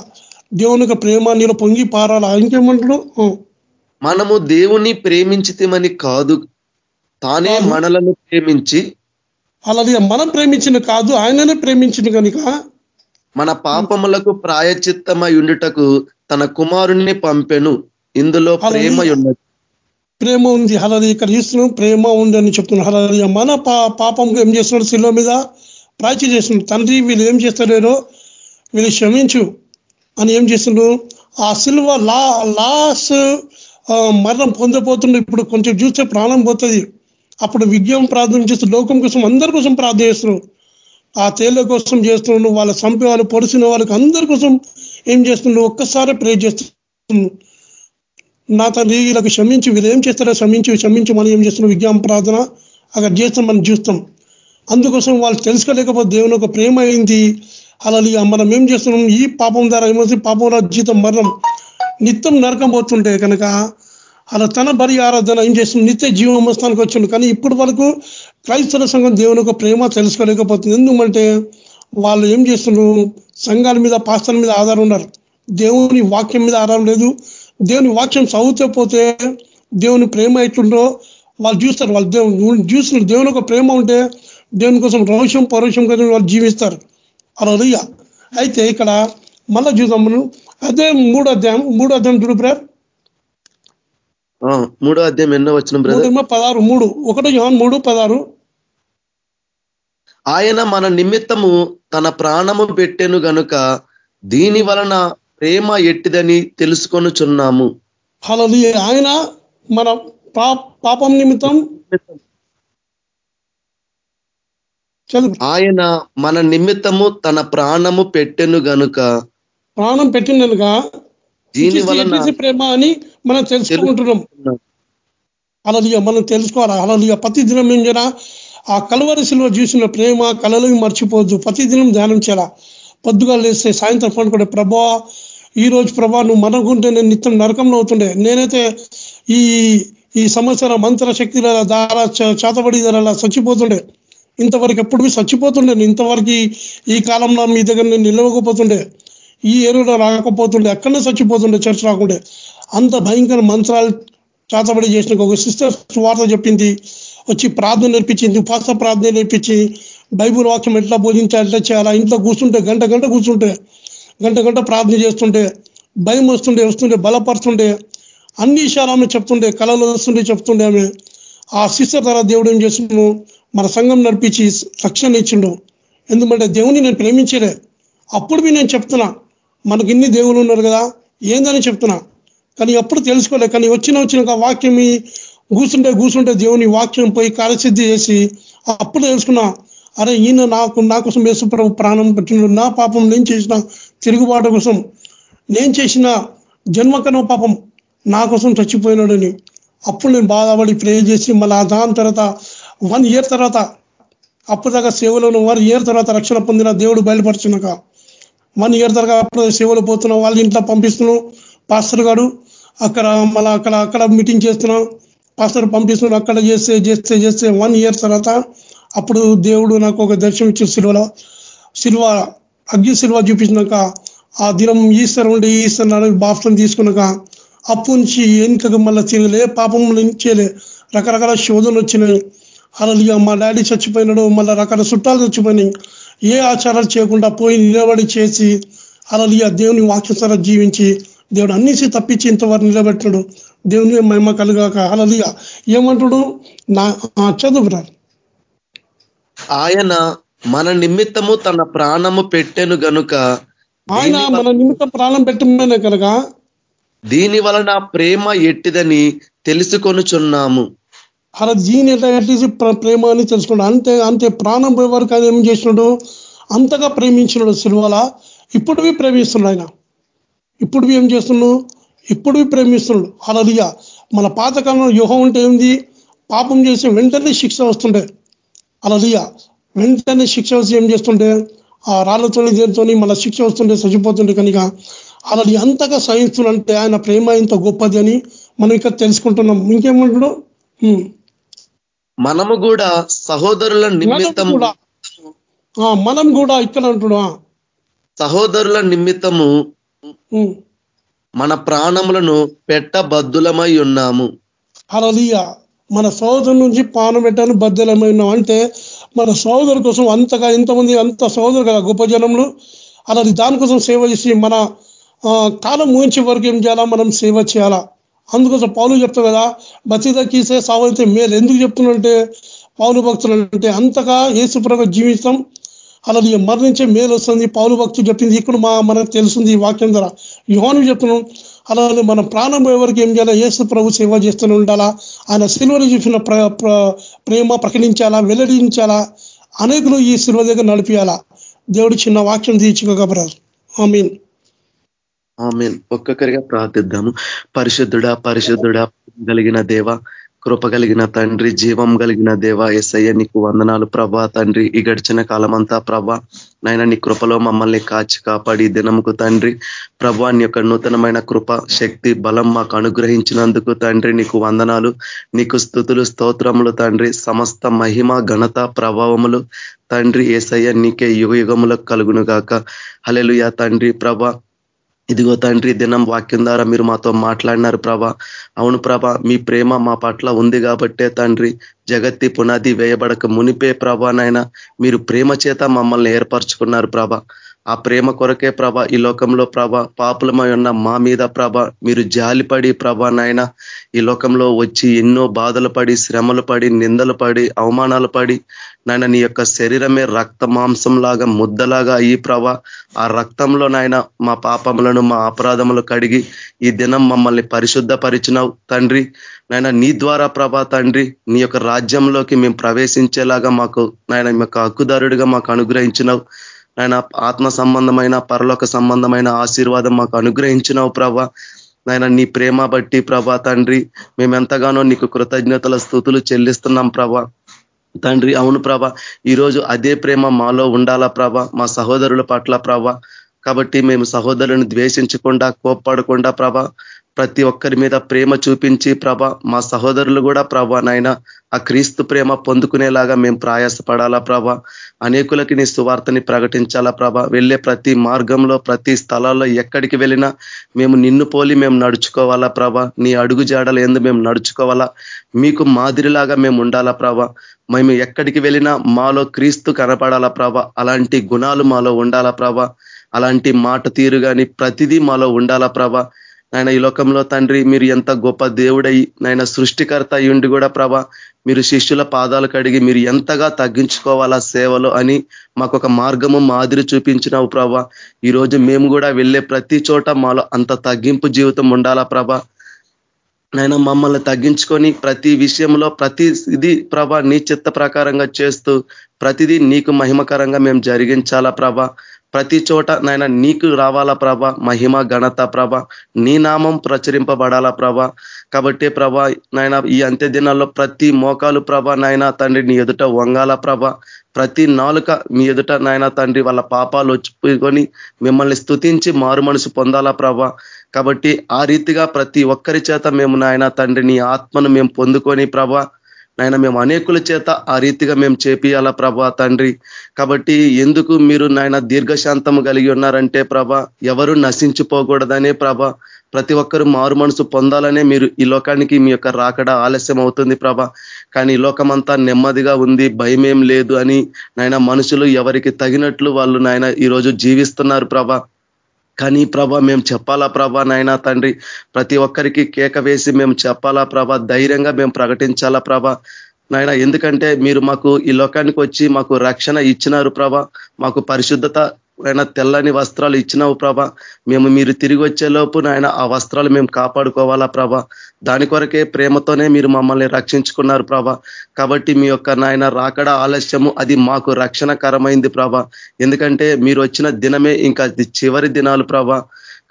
దేవుని యొక్క ప్రేమ నీలో పొంగి పారాల? ఇంకేమంటాడు మనము దేవుని ప్రేమించితమని కాదు. తానే. మనలను ప్రేమించి. హలలియ మనం ప్రేమించిన కాదు ఆయననే ప్రేమించిన కనుక. మన పాపములకు ప్రాయచిత్తమై ఉండుటకు తన కుమారుణ్ణి పంపెను. ఇందులో ప్రేమ ఉన్నది ప్రేమ ఉంది హలది ఇక్కడ చూస్తున్నాం ప్రేమ ఉంది అని చెప్తున్నాడు హలది. మన పా పాపం ఏం చేస్తున్నాడు శిలో మీద ప్రాచి చేస్తున్నాడు. తండ్రి వీళ్ళు ఏం చేస్తారేరో వీళ్ళు క్షమించు అని ఏం చేస్తున్నాడు? ఆ సిల్వ లా లాస్ మరణం పొందబోతుండే. ఇప్పుడు కొంచెం చూస్తే ప్రాణం పోతుంది. అప్పుడు విజ్ఞం ప్రార్థన చేస్తూ లోకం కోసం అందరి కోసం ప్రార్థన చేస్తున్నాడు. ఆ తేళ్ళ కోసం చేస్తున్నాడు వాళ్ళ చంపే వాళ్ళు పొడిసిన వాళ్ళకి అందరి కోసం ఏం చేస్తున్నాడు? ఒక్కసారి ప్రే చేస్తున్నాడు. నా తండ్రి వీళ్ళకి క్షమించి వీళ్ళు ఏం చేస్తారో క్షమించి క్షమించి మనం ఏం చేస్తున్నాం? విజ్ఞాన ప్రార్థన అక్కడ చేస్తాం మనం చూస్తాం. అందుకోసం వాళ్ళు తెలుసుకోలేకపోతే దేవుని ఒక ప్రేమ అయింది అలా మనం ఏం చేస్తున్నాం? ఈ పాపం ద్వారా ఏమవుతుంది పాపం జీతం మరణం నిత్యం నరకం పోతుంటే కనుక అలా తన బరి ఆరాధన ఏం చేస్తుంది నిత్య జీవమస్థానికి వచ్చింది కానీ ఇప్పటి వరకు క్రైస్తవ సంఘం దేవుని యొక్క ప్రేమ తెలుసుకోలేకపోతుంది. ఎందుకంటే వాళ్ళు ఏం చేస్తున్నారు? సంఘాల మీద పాస్తాల మీద ఆధారం ఉన్నారు. దేవుని వాక్యం మీద ఆధారం లేదు. దేవుని వాక్యం చదివితే పోతే దేవుని ప్రేమ ఎట్లుండో వాళ్ళు చూస్తారు. వాళ్ళు దేవుని చూస్తున్నారు దేవుని ఒక ప్రేమ ఉంటే దేవుని కోసం రోషం పరోషం కోసం వాళ్ళు జీవిస్తారు. అలా అయితే ఇక్కడ మళ్ళా చూద్దాం మనం అదే మూడో అధ్యాయం మూడో అధ్యాయం చూడు బ్రదర్. మూడో అధ్యాయం ఎన్నో వచ్చిన బ్రదర్? పదహారు మూడు. ఒకటో మూడు పదహారు. ఆయన మన నిమిత్తము తన ప్రాణము పెట్టెను గనుక దీని వలన ప్రేమ ఎట్టిదని తెలుసుకొనుచున్నాము. అలా ఆయన మన పాపం నిమిత్తం ఆయన మన నిమిత్తము తన ప్రాణము పెట్టెను గనుక ప్రాణం పెట్టిననుగా దీని వలన ప్రేమ అని మనం తెలుసుకుంటున్నాం. అలలియ మనం తెలుసుకోవాలి? అలలియ ప్రతి దినం ఏం చేయాలా? ఆ కలవరిశిలో చూసిన ప్రేమ కళలు మర్చిపోవద్దు. ప్రతి దినం ధ్యానం చేయాలా? పొద్దుగా లేస్తే సాయంత్రం పండుకుంటే ప్రభా ఈ రోజు ప్రభా నువ్వు మనకుంటే నేను నిత్యం నరకంలో అవుతుండే. నేనైతే ఈ ఈ సంవత్సరం మంత్ర శక్తుల దారా చ- చేతబడి ధరలా చచ్చిపోతుండే. ఇంతవరకు ఎప్పుడు చచ్చిపోతుండే? ఇంతవరకు ఈ- కాలంలో మీ దగ్గర నేను నిలవకపోతుండే. ఈ ఏరులో రాకపోతుండే. అక్కడనే చచ్చిపోతుండే చర్చ రాకుండే. అంత భయంకర మంత్రాలు చేతబడి చేసిన ఒక సిస్టర్ వార్త చెప్పింది. వచ్చి ప్రార్థన నేర్పించింది ఉపాస ప్రార్థన నేర్పించి బైబుల్ వాక్యం ఎట్లా బోధించాలి ఎట్లా చేయాలా ఇంట్లో కూర్చుంటే గంట గంట కూర్చుంటే. గంట గంట ప్రార్థన చేస్తుంటే భయం వస్తుండే వస్తుండే బలపరుస్తుండే అన్ని విషయాలు ఆమె చెప్తుండే కళలు వస్తుండే చెప్తుండే ఆమె. ఆ శిష్య ద్వారా దేవుడు ఏం చేస్తున్నాడు మన సంఘం నడిపించి రక్షణ ఇచ్చిండు. ఎందుకంటే దేవుని నేను ప్రేమించలే. అప్పుడు మీ నేను చెప్తున్నా. మనకి ఇన్ని దేవుళ్ళు ఉన్నారు కదా ఏందని చెప్తున్నా. కానీ ఎప్పుడు తెలుసుకోలే. కానీ వచ్చిన వచ్చిన వాక్యం ఈ కూర్చుంటే కూర్చుంటే దేవుని వాక్యం పోయి కార్యసిద్ధి చేసి అప్పుడు తెలుసుకున్నా. అరే ఈయన నాకు నా కోసం యేసుప్రభు ప్రాణం పెట్టిండు. నా పాపం నేను చేసిన తిరుగుబాటు కోసం నేను చేసిన జన్మకర్మ పాపం నా కోసం చచ్చిపోయినాడని. అప్పుడు నేను బాధపడి ప్రే చేసి మళ్ళీ దాని తర్వాత వన్ ఇయర్ తర్వాత అప్పుడు దాకా సేవలో ఉన్న వన్ ఇయర్ తర్వాత రక్షణ పొందిన దేవుడు బయలుపరుచున్నాక వన్ ఇయర్ తర్వాత అప్పుడు సేవలు పోతున్నాం వాళ్ళ ఇంట్లో పంపిస్తున్నాం. పాస్టర్ గారు అక్కడ మళ్ళీ అక్కడ అక్కడ మీటింగ్ చేస్తున్నాం. పాస్టర్ పంపిస్తున్నాం అక్కడ చేస్తే చేస్తే చేస్తే వన్ ఇయర్ తర్వాత అప్పుడు దేవుడు నాకు ఒక దర్శనం ఇచ్చి సిల్వలో సిల్వ అగ్గి సిల్వ చూపించినాక ఆ దినం ఈశ్వర్ ఉండి ఈశ్వర్ నాడు బాప్సం తీసుకున్నాక అప్పు నుంచి ఎన్నికగా మళ్ళీ తిరగలే పాపం నుంచేలే రకరకాల శోధనలు వచ్చినాయి. అలా మా డాడీ చచ్చిపోయినాడు మళ్ళీ రకాల చుట్టాలు చచ్చిపోయినాయి. ఏ ఆచారాలు చేయకుండా పోయి నిలబడి చేసి అలలియ దేవుని వాక్యసార జీవించి దేవుడు అన్నిసి తప్పించి ఇంతవరకు నిలబెట్టాడు దేవుని మహిమ కలుగాక అలలియ ఏమంటాడు? నా చదువురా ఆయన మన నిమిత్తము తన ప్రాణము పెట్టెను గనుక ఆయన దీని మన నిమిత్తం ప్రాణం పెట్టమనే కనుక దీని వలన ప్రేమ ఎట్టిదని తెలుసుకొనుచున్నాము. అలా జీని ఎట్లా ఎట్లేసి ప్రేమ అని తెలుసుకున్నాడు. అంతే అంతే ప్రాణం పోయే వరకు ఆయన ఏం చేసినాడు? అంతగా ప్రేమించినాడు సిల్వల. ఇప్పుడువి ప్రేమిస్తున్నాడు ఆయన. ఇప్పుడు ఏం చేస్తున్నాడు? ఇప్పుడు ప్రేమిస్తున్నాడు. అలలియ మన పాతకాలంలో యుహం ఉంటే ఏంది? పాపం చేసి వెంటనే శిక్ష వస్తుండే. అలలియ వెంటనే శిక్ష వచ్చి ఏం చేస్తుంటే ఆ రాళ్ళతోని దేనితోని మన శిక్ష వస్తుంటే చచ్చిపోతుండే కనుక అలా ఎంతగా సహిస్తుందంటే ఆయన ప్రేమ ఇంత గొప్పది అని మనం ఇక్కడ తెలుసుకుంటున్నాం. ఇంకేమంటాడు? మనము కూడా సహోదరుల నిమిత్తం మనం కూడా ఇక్కడ అంటున్నా. సహోదరుల నిమిత్తము మన ప్రాణములను పెట్టబద్దులమై ఉన్నాము. అలలియ మన సోదరు నుంచి పానం పెట్టాను బద్దలమై ఉన్నాం. అంటే మన సోదరు కోసం అంతగా ఇంతమంది అంత సోదరు కదా గొప్ప జనంలో. అలాది దానికోసం సేవ చేసి మన కాలం ముగించే వరకు ఏం చేయాలా? మనం సేవ చేయాలా? అందుకోసం పౌలు చెప్తాం కదా బతిద కీసే సావైతే మేలు. ఎందుకు చెప్తున్నంటే పౌలు భక్తులు అంటే అంతగా ఏసుప్రభ జీవిస్తాం అలాది మరణించే మేలు వస్తుంది. పౌలు భక్తులు చెప్పింది ఇక్కడ మా మనకు తెలుస్తుంది ఈ వాక్యం ద్వారా. యుహాను చెప్తున్నాం అలాగే మన ప్రాణం ఎవరికి ఏం చేయాలా? ఏసు ప్రభు సేవ చేస్తూనే ఉండాలా? ఆయన సిల్వలు చూసిన ప్రేమ ప్రకటించాలా? వెల్లడించాలా? అనేకులు ఈ సిల్వ దగ్గర నడిపియాలా? దేవుడు చిన్న వాక్యం తీర్చుకోగలరు ఐ మీన్ ఆమెన్. ఒక్కొక్కరిగా ప్రార్థిద్దాము. పరిశుద్ధుడా పరిశుద్ధుడా కలిగిన దేవ కృప కలిగిన తండ్రి జీవం కలిగిన దేవ ఎస్ఐ నీకు వందనాలు ప్రభా. తండ్రి ఈ గడిచిన కాలమంతా ప్రభా నాయన నీ కృపలో మమ్మల్ని కాచి కాపాడి దినముకు తండ్రి. ప్రభా నీ యొక్క నూతనమైన కృప శక్తి బలం మాకు అనుగ్రహించినందుకు తండ్రి నీకు వందనాలు నీకు స్థుతులు స్తోత్రములు తండ్రి. సమస్త మహిమ ఘనత ప్రభావములు తండ్రి ఏసయ్య నీకే యుగ యుగములకు కలుగును గాక హలెలుయా తండ్రి ప్రభా ఇదిగో తండ్రి దినం వాక్యం ద్వారా మీరు మాతో మాట్లాడినారు ప్రభా. అవును ప్రభ మీ ప్రేమ మా పట్ల ఉంది కాబట్టే తండ్రి జగత్తి పునాది వేయబడక మునిపే ప్రభానైనా మీరు ప్రేమ చేత మమ్మల్ని ఏర్పరచుకున్నారు ప్రభ. ఆ ప్రేమ కొరకే ప్రభ ఈ లోకంలో ప్రభ పాపులమై ఉన్న మా మీద ప్రభ మీరు జాలిపడి ప్రభ నాయన ఈ లోకంలో వచ్చి ఎన్నో బాధలు పడి శ్రమలు పడి నిందలు పడి అవమానాలు పడి నాయన నీ యొక్క శరీరమే రక్త మాంసంలాగా ముద్దలాగా అయ్యి ప్రభ ఆ రక్తంలో నాయన మా పాపములను మా అపరాధములు కడిగి ఈ దినం మమ్మల్ని పరిశుద్ధపరిచినావు తండ్రి. నాయన నీ ద్వారా ప్రభా తండ్రి నీ యొక్క రాజ్యంలోకి మేము ప్రవేశించేలాగా మాకు నాయన యొక్క హక్కుదారుడిగా మాకు అనుగ్రహించినావు. ఆయన ఆత్మ సంబంధమైన పరలోక సంబంధమైన ఆశీర్వాదం మాకు అనుగ్రహించినావు ప్రభ. నాయన నీ ప్రేమ బట్టి ప్రభా తండ్రి మేమెంతగానో నీకు కృతజ్ఞతల స్థుతులు చెల్లిస్తున్నాం ప్రభ. తండ్రి అవును ప్రభ ఈరోజు అదే ప్రేమ మాలో ఉండాలా ప్రభ మా సహోదరుల పట్ల ప్రభ. కాబట్టి మేము సహోదరులను ద్వేషించకుండా కోప్పడకుండా ప్రభ ప్రతి ఒక్కరి మీద ప్రేమ చూపించి ప్రభ మా సహోదరులు కూడా ప్రభ నాయన ఆ క్రీస్తు ప్రేమ పొందుకునేలాగా మేము ప్రయాసపడాలా ప్రభ. అనేకులకి నీ సువార్తని ప్రకటించాలా ప్రభ. వెళ్ళే ప్రతి మార్గంలో ప్రతి స్థలాల్లో ఎక్కడికి వెళ్ళినా మేము నిన్ను పోలి మేము నడుచుకోవాలా ప్రభ. నీ అడుగు జాడలు ఎందు మేము నడుచుకోవాలా. మీకు మాదిరిలాగా మేము ఉండాలా ప్రభ. మేము ఎక్కడికి వెళ్ళినా మాలో క్రీస్తు కనపడాలా ప్రభ. అలాంటి గుణాలు మాలో ఉండాలా ప్రభ. అలాంటి మాట తీరు కానీ ప్రతిదీ మాలో ఉండాలా ప్రభ. నాయన ఈ లోకంలో తండ్రి మీరు ఎంత గొప్ప దేవుడై నాయన సృష్టికర్త అయ్యుండి కూడా ప్రభ మీరు శిష్యుల పాదాలు కడిగి మీరు ఎంతగా తగ్గించుకోవాలా సేవలో అని మాకు ఒక మార్గము మాదిరి చూపించినావు ప్రభ. ఈరోజు మేము కూడా వెళ్ళే ప్రతి చోట మాలో అంత తగ్గింపు జీవితం ఉండాలా ప్రభ. నాయన మమ్మల్ని తగ్గించుకొని ప్రతి విషయంలో ప్రతి ఇది ప్రభ నీ చిత్త ప్రకారంగా చేస్తూ ప్రతిదీ నీకు మహిమకరంగా మేము జరిగించాలా ప్రభ. ప్రతి చోట నాయన నీకు రావాలా ప్రభ? మహిమ ఘనత ప్రభ. నీ నామం ప్రచురింపబడాలా ప్రభ? కాబట్టి ప్రభ నాయన ఈ అంత్య దినాల్లో ప్రతి మోకాలు ప్రభ నాయన తండ్రి నీ ఎదుట వంగాల ప్రభ? ప్రతి నాలుక మీ ఎదుట నాయన తండ్రి వాళ్ళ పాపాలు వచ్చిపోయి మిమ్మల్ని స్థుతించి మారు మనసు పొందాలా ప్రభ? కాబట్టి ఆ రీతిగా ప్రతి ఒక్కరి చేత మేము నాయన తండ్రి నీ ఆత్మను మేము పొందుకొని ప్రభ నాయన మేము అనేకుల చేత ఆ రీతిగా మేము చేపియాలా ప్రభా తండ్రి. కాబట్టి ఎందుకు మీరు నాయన దీర్ఘశాంతము కలిగి ఉన్నారంటే ప్రభ ఎవరు నశించిపోకూడదనే ప్రభ ప్రతి ఒక్కరు మారు మనసు పొందాలనే మీరు ఈ లోకానికి మీ యొక్క రాకడ ఆలస్యం అవుతుంది ప్రభ. కానీ ఈ లోకమంతా నెమ్మదిగా ఉంది భయమేం లేదు అని నాయన మనుషులు ఎవరికి తగినట్లు వాళ్ళు నాయన ఈరోజు జీవిస్తున్నారు ప్రభ. కానీ ప్రభ మేము చెప్పాలా ప్రభ నాయన తండ్రి? ప్రతి ఒక్కరికి కేక వేసి మేము చెప్పాలా ప్రభ? ధైర్యంగా మేము ప్రకటించాలా ప్రభ? నాయన ఎందుకంటే మీరు మాకు ఈ లోకానికి వచ్చి మాకు రక్షణ ఇచ్చినారు ప్రభ. మాకు పరిశుద్ధత ఆయన తెల్లని వస్త్రాలు ఇచ్చినావు ప్రభ. మేము మీరు తిరిగి వచ్చేలోపు నాయన ఆ వస్త్రాలు మేము కాపాడుకోవాలా ప్రభ. దాని కొరకే ప్రేమతోనే మీరు మమ్మల్ని రక్షించుకున్నారు ప్రభ. కాబట్టి మీ యొక్క నాయన రాకడ ఆలస్యము అది మాకు రక్షణకరమైంది ప్రభ. ఎందుకంటే మీరు వచ్చిన దినమే ఇంకా చివరి దినాలు ప్రభ.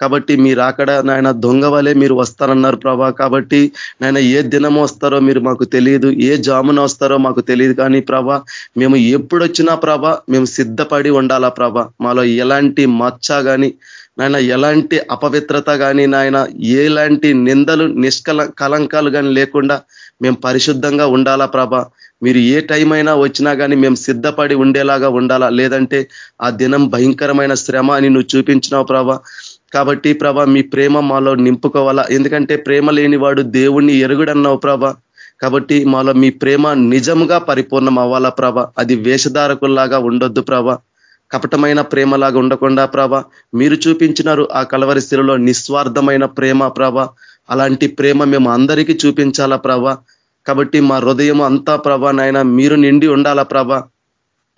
కాబట్టి మీరు అక్కడ నాయన దొంగ వలె మీరు వస్తారన్నారు ప్రభా. కాబట్టి నాయన ఏ దినం వస్తారో మీరు మాకు తెలియదు ఏ జామున వస్తారో మాకు తెలియదు. కానీ ప్రభా మేము ఎప్పుడొచ్చినా ప్రభ మేము సిద్ధపడి ఉండాలా ప్రభ. మాలో ఎలాంటి మచ్చ కానీ నాయన ఎలాంటి అపవిత్రత కానీ నాయన ఎలాంటి నిందలు నిష్కల కలంకాలు కానీ లేకుండా మేము పరిశుద్ధంగా ఉండాలా ప్రభ. మీరు ఏ టైం అయినా వచ్చినా కానీ మేము సిద్ధపడి ఉండేలాగా ఉండాలా. లేదంటే ఆ దినం భయంకరమైన శ్రమ అని నువ్వు చూపించినావు ప్రభా. కాబట్టి ప్రభ మీ ప్రేమ మాలో నింపుకోవాలా? ఎందుకంటే ప్రేమ లేని వాడు దేవుణ్ణి ఎరుగుడన్నావు ప్రభ. కాబట్టి మాలో మీ ప్రేమ నిజముగా పరిపూర్ణం అవ్వాలా ప్రభ? అది వేషధారకుల్లాగా ఉండొద్దు ప్రభ. కపటమైన ప్రేమలాగా ఉండకుండా ప్రభ మీరు చూపించినారు ఆ కలవరి స్థిరలో నిస్వార్థమైన ప్రేమ ప్రభ. అలాంటి ప్రేమ మేము అందరికీ చూపించాలా ప్రభ? కాబట్టి మా హృదయం అంతా ప్రభ నాయన మీరు నిండి ఉండాలా ప్రభ?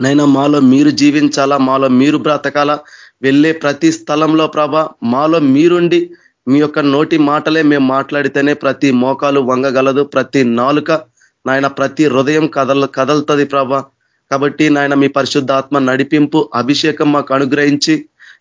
నైనా మాలో మీరు జీవించాలా? మాలో మీరు బ్రతకాలా? వెళ్ళే ప్రతి స్థలంలో ప్రభ మాలో మీరుండి మీ యొక్క నోటి మాటలే మేము మాట్లాడితేనే ప్రతి మోకాలు వంగగలదు ప్రతి నాలుక నాయన ప్రతి హృదయం కదల కదలుతుంది ప్రభ. కాబట్టి నాయన మీ పరిశుద్ధాత్మ నడిపింపు అభిషేకం మాకు అనుగ్రహించి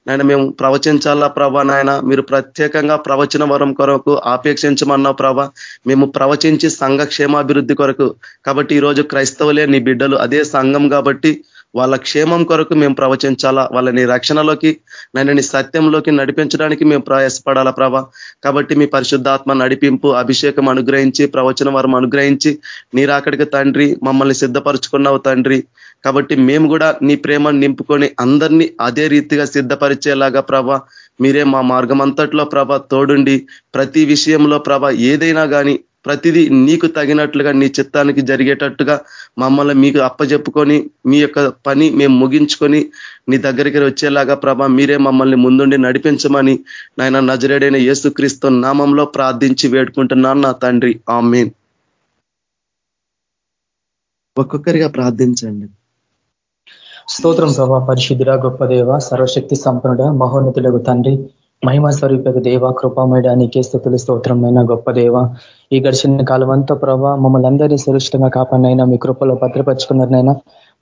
నాయన మేము ప్రవచించాలా ప్రభా నాయన? మీరు ప్రత్యేకంగా ప్రవచన వరం కొరకు ఆపేక్షించమన్నావు ప్రభా. మేము ప్రవచించి సంఘ క్షేమాభివృద్ధి కొరకు. కాబట్టి ఈరోజు క్రైస్తవులే నీ బిడ్డలు అదే సంఘం కాబట్టి వాళ్ళ క్షేమం కొరకు మేము ప్రవచించాలా? వాళ్ళని రక్షణలోకి నన్ను సత్యంలోకి నడిపించడానికి మేము ప్రయాసపడాలా ప్రభ? కాబట్టి మీ పరిశుద్ధాత్మ నడిపింపు అభిషేకం అనుగ్రహించి ప్రవచన వారం అనుగ్రహించి నీరాకడికి తండ్రి మమ్మల్ని సిద్ధపరుచుకున్నావు తండ్రి. కాబట్టి మేము కూడా నీ ప్రేమను నింపుకొని అందరినీ అదే రీతిగా సిద్ధపరిచేలాగా ప్రభ మీరే మా మార్గం అంతట్లో ప్రభ తోడుండి ప్రతి విషయంలో ప్రభ ఏదైనా కానీ ప్రతిదీ నీకు తగినట్లుగా నీ చిత్తానికి జరిగేటట్టుగా మమ్మల్ని మీకు అప్పచెప్పుకొని మీ యొక్క పని మేము ముగించుకొని నీ దగ్గరికి వచ్చేలాగా ప్రభ మీరే మమ్మల్ని ముందుండి నడిపించమని నాయన నజరేడైన యేసుక్రీస్తు నామంలో ప్రార్థించి వేడుకుంటున్నాను నా తండ్రి. ఆమెన్. ఒక్కొక్కరిగా ప్రార్థించండి. స్తోత్రం ప్రభా పరిశుద్ధుడ గొప్ప దేవ సర్వశక్తి సంపన్నుడ మహోన్నతులకు తండ్రి మహిమ స్వరూపకు దేవ కృపామేడ నీకే స్థుతులు స్తోత్రమైన గొప్ప దేవ ఈ గడిచిన కాలం అంతా ప్రభావ మమ్మల్ని అందరినీ సురక్షితంగా కాపాడినైనా మీ కృపలో భద్రపరుచుకున్నారనైనా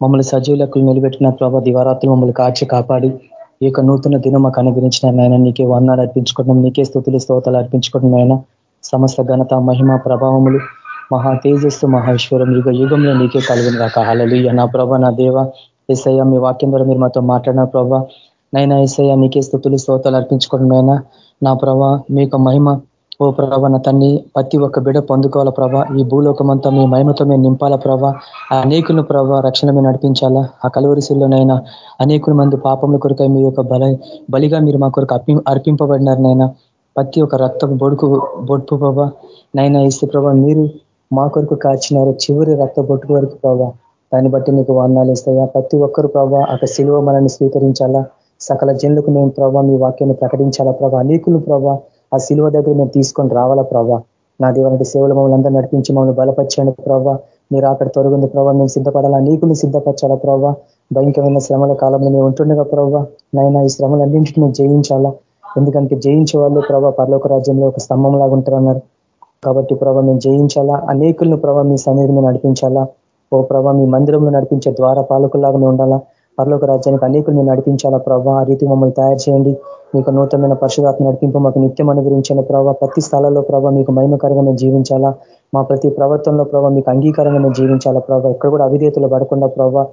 మమ్మల్ని సజీవులకు నిలబెట్టిన ప్రభా దివారాత్రులు మమ్మల్ని కాచి కాపాడి ఈ యొక్క నూతన దినం మాకు అనుగ్రహించిన నీకే వందాలు అర్పించుకోవడం నీకే స్థుతులు స్తోతాలు అర్పించుకోవడం సమస్త ఘనత మహిమ ప్రభావములు మహా తేజస్సు మహేశ్వరం యుగ యుగంలో నీకే కలిగిన కాక హలలు నా ప్రభ నా దేవ ఎస్ఐ మీ వాక్యం ద్వారా మీరు మాతో మాట్లాడిన ప్రభా. నైనా ఎస్ఐ నీకే స్థుతులు స్తోతాలు అర్పించుకోవడం నైనా నా ప్రభా మీకు మహిమ ఓ ప్రభా నా తన్ని ప్రతి ఒక్క బిడ పొందుకోవాల ప్రభా. ఈ భూలోకమంతా మీ మహిమతో మేము నింపాల ప్రభా. అనేకులను ప్రభా రక్షణ మీద నడిపించాలా. ఆ కలువరిశిల్లోనైనా అనేకుల మంది పాపముల కొరకై మీ యొక్క బల బలిగా మీరు మా కొరకు అర్పి అర్పింపబడినారనైనా ప్రతి ఒక్క రక్తం బొడుకు బొడుపు ప్రభా. నైనా ఇస్తే ప్రభా మీరు మా కొరకు కాచినారు. చివరి రక్త బొట్టుకు వరకు ప్రభా. దాన్ని బట్టి నీకు వర్ణాలు ఇస్తాయా ప్రతి ఒక్కరు ప్రభావ అక్కడ సిలువ మనల్ని స్వీకరించాలా. సకల జన్లకు మేము ప్రభా మీ వాక్యాన్ని ప్రకటించాలా ప్రభా. అనేకులు ప్రభా ఆ సిలువ దగ్గర మేము తీసుకొని రావాలా ప్రభా నా దేవాలంటే సేవలు మమ్మల్ని అందరూ నడిపించి మమ్మల్ని బలపరచండి ప్రభా మీరు అక్కడ తొరుగుంది ప్రభావ మేము సిద్ధపడాలా? నీకుని సిద్ధపరచాలా ప్రభావ భయంకరమైన శ్రమల కాలంలో మేము ఉంటుండగా ప్రభావ నైనా ఈ శ్రమలన్నింటినీ మేము జయించాలా? ఎందుకంటే జయించే వాళ్ళు ప్రభావ పర్లోక రాజ్యంలో ఒక స్తంభం లాగా ఉంటారన్నారు. కాబట్టి ప్రభావ మేము జయించాలా? అనేకులను ప్రభావ మీ సన్నిధిని నడిపించాలా? ఓ ప్రభావ మీ మందిరంలో నడిపించే ద్వార పాలకుల్లాగా ఉండాలా? పర్లోక రాజ్యానికి అనేకులు మీరు నడిపించాలా ప్రభావ ఆ రీతి మమ్మల్ని తయారు చేయండి. మీకు నూతనమైన పరిశుధాత్మ నడిపింపు మాకు నిత్యం అనుగ్రహించిన ప్రభావ ప్రతి స్థలాల్లో ప్రభావ మీకు మహిమకరంగా మేము జీవించాలా? మా ప్రతి ప్రవర్తనలో ప్రభావ మీకు అంగీకారంగా మేము జీవించాలా ప్రభావ ఎక్కడ కూడా అవిధేతలు పడకుండా ప్రభావ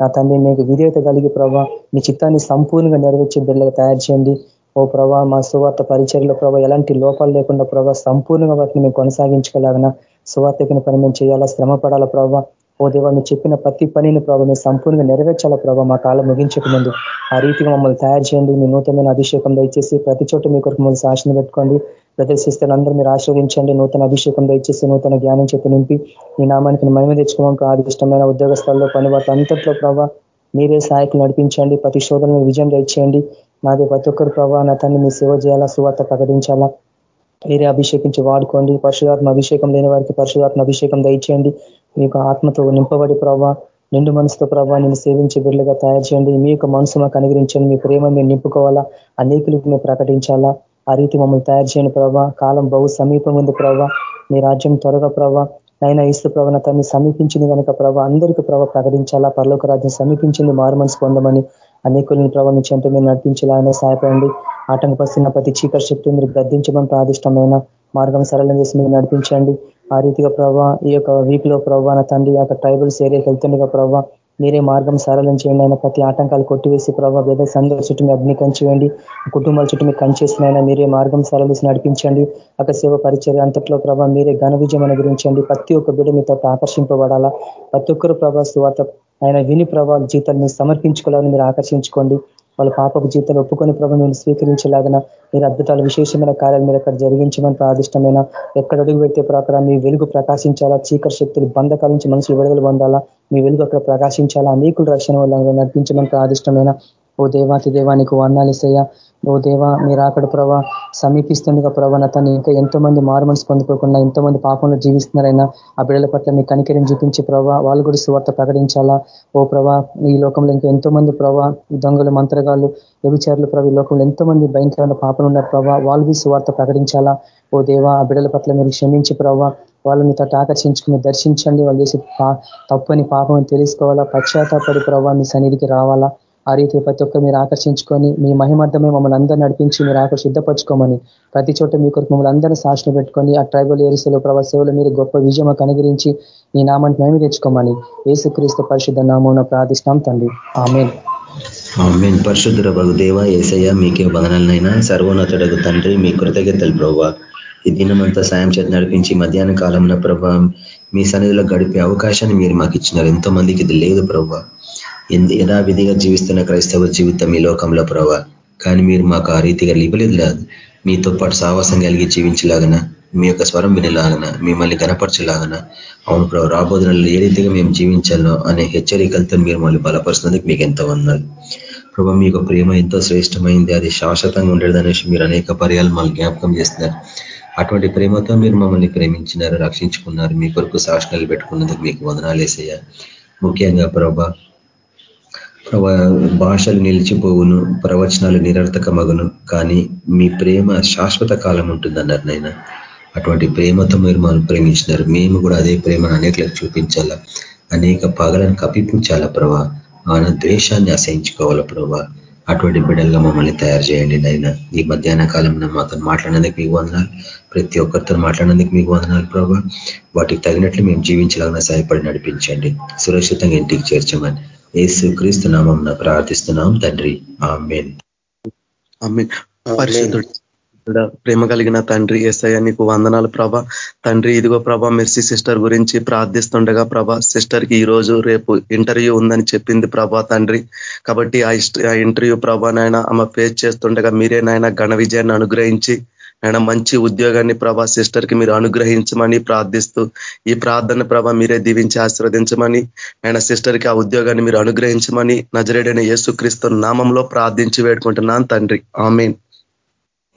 నా తండ్రి మీకు విధేయత కలిగి ప్రభావ మీ చిత్తాన్ని సంపూర్ణంగా నెరవేర్చే బిడ్డలుగా తయారు చేయండి. ఓ ప్రభా మా సువార్త పరిచర్లో ప్రభావ ఎలాంటి లోపాలు లేకుండా ప్రభావ సంపూర్ణంగా వాటిని మేము కొనసాగించుకోలేగన సువార్థకిన పని మేము చేయాలా? శ్రమ పడాలా ప్రభావ ఓ దేవా మీరు చెప్పిన ప్రతి పనిని ప్రభావ మీరు సంపూర్ణంగా నెరవేర్చాల ప్రభావ మా కాలం ముగించక ముందు ఆ రీతిగా మమ్మల్ని తయారు చేయండి మీ నూతనమైన అభిషేకం దయచేసి ప్రతి చోట మీ కొరకు మమ్మల్ని శాసన పెట్టుకోండి. ప్రదర్శిస్తున్న అందరూ మీరు ఆశ్రయించండి నూతన అభిషేకం దయచేసి నూతన జ్ఞానం చెప్పి నింపి మీ నామానికి మహిమ తెచ్చుకోవడానికి ఆదిష్టమైన ఉద్యోగ స్థలంలో పని వాటి అంతట్లో ప్రభావ మీరే సహాయకులు నడిపించండి ప్రతి శోధన విజయం దయచేయండి. నాది ప్రతి ఒక్కరు ప్రభావ నా తన్ని మీ సేవ చేయాలా సువార్త ప్రకటించాలా? మీరే అభిషేకించి వాడుకోండి పరశురాత్మ అభిషేకం లేని వారికి పరశురాత్మ అభిషేకం దయచేయండి. మీ యొక్క ఆత్మతో నింపబడి ప్రభావ నిండు మనసుతో ప్రభావ నేను సేవించి బిడ్డలుగా తయారు చేయండి. మీ యొక్క మనసు మాకు అనుగ్రహించండి. మీ ప్రేమ మీరు నింపుకోవాలా? అనేకులకు మేము ప్రకటించాలా? ఆ రీతి మమ్మల్ని తయారు చేయండి ప్రభావ కాలం బహు సమీపం ఉంది ప్రభావ మీ రాజ్యం త్వరగా ప్రభావ నైనా ఇస్తు ప్రభన తన్ని సమీపించింది కనుక ప్రభావ అందరికీ ప్రభావ ప్రకటించాలా? పరలోక రాజ్యం సమీపించింది. మారు మనసు పొందమని అనేకులను ప్రభావ మీ చెంత మీరు నడిపించాలని సహాయపడండి. ఆటంకపరుస్తున్న ప్రతి చీకటి శక్తి మీరు గద్దించమని ప్రాదిష్టమైన మార్గం సరళం చేసి మీరు నడిపించండి. ఆ రీతిగా ప్రభావ ఈ యొక్క వీక్లో ప్రభావ నా తండ్రి ఆ ట్రైబల్స్ ఏరియాకి వెళ్తుండగా ప్రభావ మీరే మార్గం సరళం చేయండి ఆయన. ప్రతి ఆటంకాలు కొట్టివేసి ప్రభావ వేద సందర్భ చుట్టూ మీ అగ్ని కంచివేయండి కుటుంబాల చుట్టూ మీకు కంచేసినైనా మీరే మార్గం సరళిసి నడిపించండి. అక్కడ సేవ పరిచయ అంతట్లో ప్రభావ మీరే ఘన విజయం అనుగ్రహించండి. ప్రతి ఒక్క బిడ్డ మీతో ఆకర్షింపబడాలా. ప్రతి ఒక్కరు ప్రభావ సువార్త ఆయన విని ప్రభావ జీతాన్ని సమర్పించుకోవాలని మీరు ఆకర్షించుకోండి. వాళ్ళ పాపపు జీతాలు ఒప్పుకొని ప్రభు మేము స్వీకరించేలాగిన మీరు అద్భుతాలు విశేషమైన కార్యాలు మీరు అక్కడ జరిగించమని ప్రాదిష్టమైన ఎక్కడ అడుగు పెట్టే ప్రకారం మీ వెలుగు ప్రకాశించాలా? చీకటి శక్తులు బంధకాల నుంచి మనుషులు విడుదల పొందాలా? మీ వెలుగు అక్కడ ప్రకాశించాలా? అనేకులు రక్షణ వల్ల నడిపించమని ప్రాదిష్టమైన ఓ దేవాతి దేవానికి వందాలిసయ్య ఓ దేవ మీరు అక్కడ ప్రభా సమీపిస్తుండగా ప్రభా తను ఇంకా ఎంతో మంది మార్మల్స్ పొందుకోకుండా ఎంతో మంది పాపంలో జీవిస్తున్నారైనా ఆ బిడ్డల పట్ల మీ కనికరిని చూపించి ప్రభా వాళ్ళు కూడా సువార్త ప్రకటించాలా? ఓ ప్రభా ఈ లోకంలో ఇంకా ఎంతో మంది ప్రభా దొంగలు మంత్రగాళ్ళు వ్యభిచారులు ప్రభా ఈ లోకంలో ఎంతో మంది భయంకరమైన పాపలు ఉన్నారు ప్రభా వాళ్ళు సువార్త ప్రకటించాలా? ఓ దేవా ఆ బిడ్డల పట్ల మీరు క్షమించి ప్రభా వాళ్ళని తట ఆకర్షించుకుని దర్శించండి వాళ్ళు చేసి తప్పని పాపం తెలుసుకోవాలా? పశ్చాత్తాపడి ప్రభావ మీ సన్నిధికి రావాలా? ఆ రీతి ప్రతి ఒక్క మీరు ఆకర్షించుకొని మీ మహిమార్థమే మమ్మల్ని అందరూ నడిపించి మీరు ఆకర్ సిద్ధపరచుకోమని ప్రతి చోట మీ కొరకు మమ్మల్ని అందరినీ సాక్షిని పెట్టుకొని ఆ ట్రైబల్ ఏరియాలో ప్రభావ సేవలు మీరు గొప్ప విజయం కనుగరించి మీ నామాన్ని మేము తెచ్చుకోమని ఏసుక్రీస్తు పరిశుద్ధ నామం ప్రార్థిస్తాం తండ్రి. ఆమె పరిశుద్ధ బగు దేవ ఏసయ్య మీకే వదనాలనైనా సర్వోన్నతుడకు తండ్రి మీ కృతజ్ఞతలు ప్రభావ ఈ దినమంతా సాయం చేతి నడిపించి మధ్యాహ్న కాలంలో ప్రభావం మీ సన్నిధిలో గడిపే అవకాశాన్ని మీరు మాకు ఇచ్చినారు. ఎంతో మందికి ఇది లేదు ప్రభావ యథావిధిగా జీవిస్తున్న క్రైస్తవ జీవితం ఈ లోకంలో ప్రభా కానీ మీరు మాకు ఆ రీతిగా ఇవ్వలేదు లేదు మీతో పాటు సావాసం కలిగి జీవించలాగన మీ యొక్క స్వరం వినేలాగన మిమ్మల్ని కనపరచలాగన అవును ప్రభు రాబోదనలో ఏ రీతిగా మేము జీవించాలో అనే హెచ్చరికలతో మీరు మళ్ళీ బలపరుస్తున్నందుకు మీకు ఎంతో వందాలు ప్రభు మీ ప్రేమ ఎంతో శ్రేష్టమైంది అది శాశ్వతంగా ఉండేదనేసి మీరు అనేక పర్యాలు మళ్ళీ జ్ఞాపకం చేస్తున్నారు. అటువంటి ప్రేమతో మీరు మమ్మల్ని ప్రేమించినారు రక్షించుకున్నారు మీ కొరకు శాసనాలు పెట్టుకున్నందుకు మీకు వందనాలేసయ్యా ముఖ్యంగా ప్రభా భాషలు నిలిచిపోవును ప్రవచనాలు నిరర్థకమగును కానీ మీ ప్రేమ శాశ్వత కాలం ఉంటుందన్నారు నాయన. అటువంటి ప్రేమతో మీరు మనం ప్రేమించినారు. మేము కూడా అదే ప్రేమను అనేకలకు చూపించాలా? అనేక పగలను కప్పిపుచ్చాలా ప్రభా? మన ద్వేషాన్ని అసహించుకోవాలా ప్రభా? అటువంటి బిడ్డలుగా మమ్మల్ని తయారు చేయండి నాయన. ఈ మధ్యాహ్న కాలంలో మాతో మాట్లాడినందుకు మీకు వందనాలు. ప్రతి ఒక్కరితో మాట్లాడినందుకు మీకు వందనాలు ప్రభావ వాటికి తగినట్లు మేము జీవించాలన్నా సహాయపడి నడిపించండి. సురక్షితంగా ఇంటికి చేర్చమని ఏసు క్రీస్తు నామం ప్రార్థిస్తున్నాం తండ్రి. ఆమెన్. పరిశుద్ధుడు ప్రేమ కలిగిన తండ్రి ఎస్ఐ నీకు వందనాలు ప్రభ. తండ్రి ఇదిగో ప్రభ మెర్సీ సిస్టర్ గురించి ప్రార్థిస్తుండగా ప్రభ సిస్టర్కి ఈ రోజు రేపు ఇంటర్వ్యూ ఉందని చెప్పింది ప్రభా తండ్రి. కాబట్టి ఆ ఇంటర్వ్యూ ప్రభా నాయన ఆమె ఫేస్ చేస్తుండగా మీరే నాయన ఘన విజయాన్ని అనుగ్రహించి ఆయన మంచి ఉద్యోగాన్ని ప్రభా సిస్టర్కి మీరు అనుగ్రహించమని ప్రార్థిస్తూ ఈ ప్రార్థన ప్రభా మీరే దీవించి ఆశీర్వదించమని ఆయన సిస్టర్ ఆ ఉద్యోగాన్ని మీరు అనుగ్రహించమని నజరేడైన యేసుక్రీస్తు నామంలో ప్రార్థించి వేడుకుంటున్నాను తండ్రి. ఆమెన్.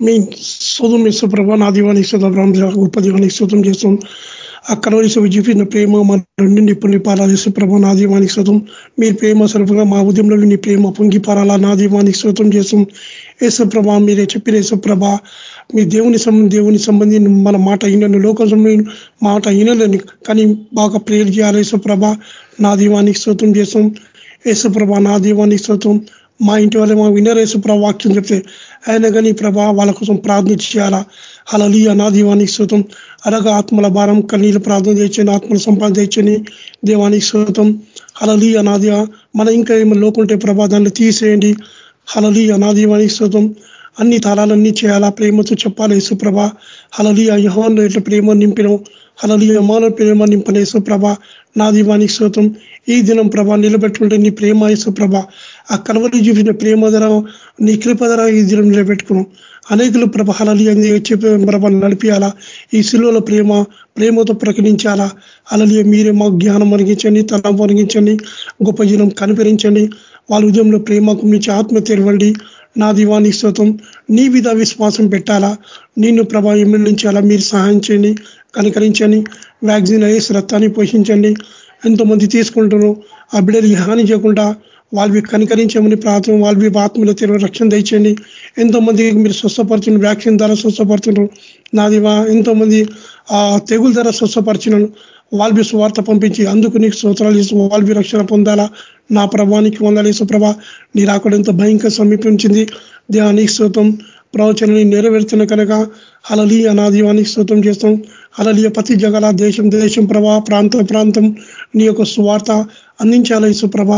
మీ శోధం ఇస్తూ ప్రభా నా దీవానికి శుధం గొప్ప దీవానికి శుతం చేస్తాం. అక్కడ చూపించిన ప్రేమ మా రెండు నిప్పుల్ని పారాదిస్తూ ప్రభా నా దీవానికి శుతం మీ ప్రేమ స్వరూపంగా మా ఉద్యమంలో నీ ప్రేమ పొంగి పారాలా. నా దీవానికి శుతం చేస్తాం. యేసుప్రభ మీరే చెప్పిన యేసుప్రభ మీ దేవుని దేవుని సంబంధించి మన మాట అయినను లోక సంబంధించిన మాట అయినలేని కానీ బాగా ప్రేర్ చేయాలి యేసుప్రభ. నా దీవానికి స్తోత్రం చేస్తాం. యేసుప్రభ నా దీవానికి స్తోత్రం. మా ఇంటి వాళ్ళే మా వినర్ యేసుప్రభ వాక్యం చెప్తే. ఆయన కానీ ప్రభా వాళ్ళ కోసం ప్రార్థన చేయాలా? అలలి నా దీవానికి స్తోత్రం. అలాగా ఆత్మల భారం కన్నీళ్ళు ప్రార్థన చేయొచ్చని ఆత్మల సంపాదన చేయొచ్చని దేవానికి స్తోత్రం. అలలి అనాది మన ఇంకా ఏమైనా లోకుంటే ప్రభా దాన్ని తీసేయండి. హలలి అనాదీవానికి స్తోత్రం. అన్ని తాళాలన్నీ చేయాలా? ప్రేమతో చెప్పాలి యేసుప్రభ? హలలి యహోన్ ఎట్లా ప్రేమ నింపినం? హలలి యమాన ప్రేమ నింపిన యేసుప్రభ. నా దీవానికి స్తోత్రం. ఈ దినం ప్రభ నిలబెట్టుకుంటే నీ ప్రేమ యేసుప్రభ. ఆ కలవరి చూపించిన ప్రేమ ధర నీ కృప ధర ఈ దినం నిలబెట్టుకున్నాం. అనేకులు ప్రభ హలలి అని చెప్పి ప్రభ నడిపియాలా? ఈ శిలువల ప్రేమ ప్రేమతో ప్రకటించాలా? అలలి మీరే మా జ్ఞానం అనిగించండి తలం అనిగించండి గొప్ప జనం కనిపరించండి వాళ్ళ ఉదయంలో ప్రేమకు మించి ఆత్మ తెరవండి. నా దివాని స్తోత్రం. నీ మీద విశ్వాసం పెట్టాలా? నిన్ను ప్రభా అలా మీరు సహాయం చేయండి కనికరించండి వ్యాక్సిన్ అయ్యేసి రక్తాన్ని పోషించండి. ఎంతోమంది తీసుకుంటారు ఆ బిడ్డలకి హాని చేయకుండా వాళ్ళవి కనికరించమని ప్రార్థన వాళ్ళవి ఆత్మలో తెలివి రక్షణ తెచ్చండి ఎంతోమంది మీరు స్వస్థపరచండి వ్యాక్సిన్ ద్వారా స్వస్థపరచున్నారు నాదివా ఎంతోమంది ఆ తెగుల ద్వారా స్వస్థపరచినాను వాల్బి స్వార్థ పంపించి అందుకు నీకు స్తోత్రాలు చేసి వాల్బి రక్షణ పొందాలా? నా ప్రభానికి వందాలి సుప్రభ నీ రాకడ భయంకర సమీపించింది. దేవానికి స్తోత్రం. ప్రవచనని నెరవేర్చిన కనుక అలలి నా దీవానికి స్తోత్రం చేస్తాం. అలలియ ప్రతి జగల దేశం దేశం ప్రభా ప్రాంతం ప్రాంతం నీ యొక్క సువార్త అందించాలి సుప్రభ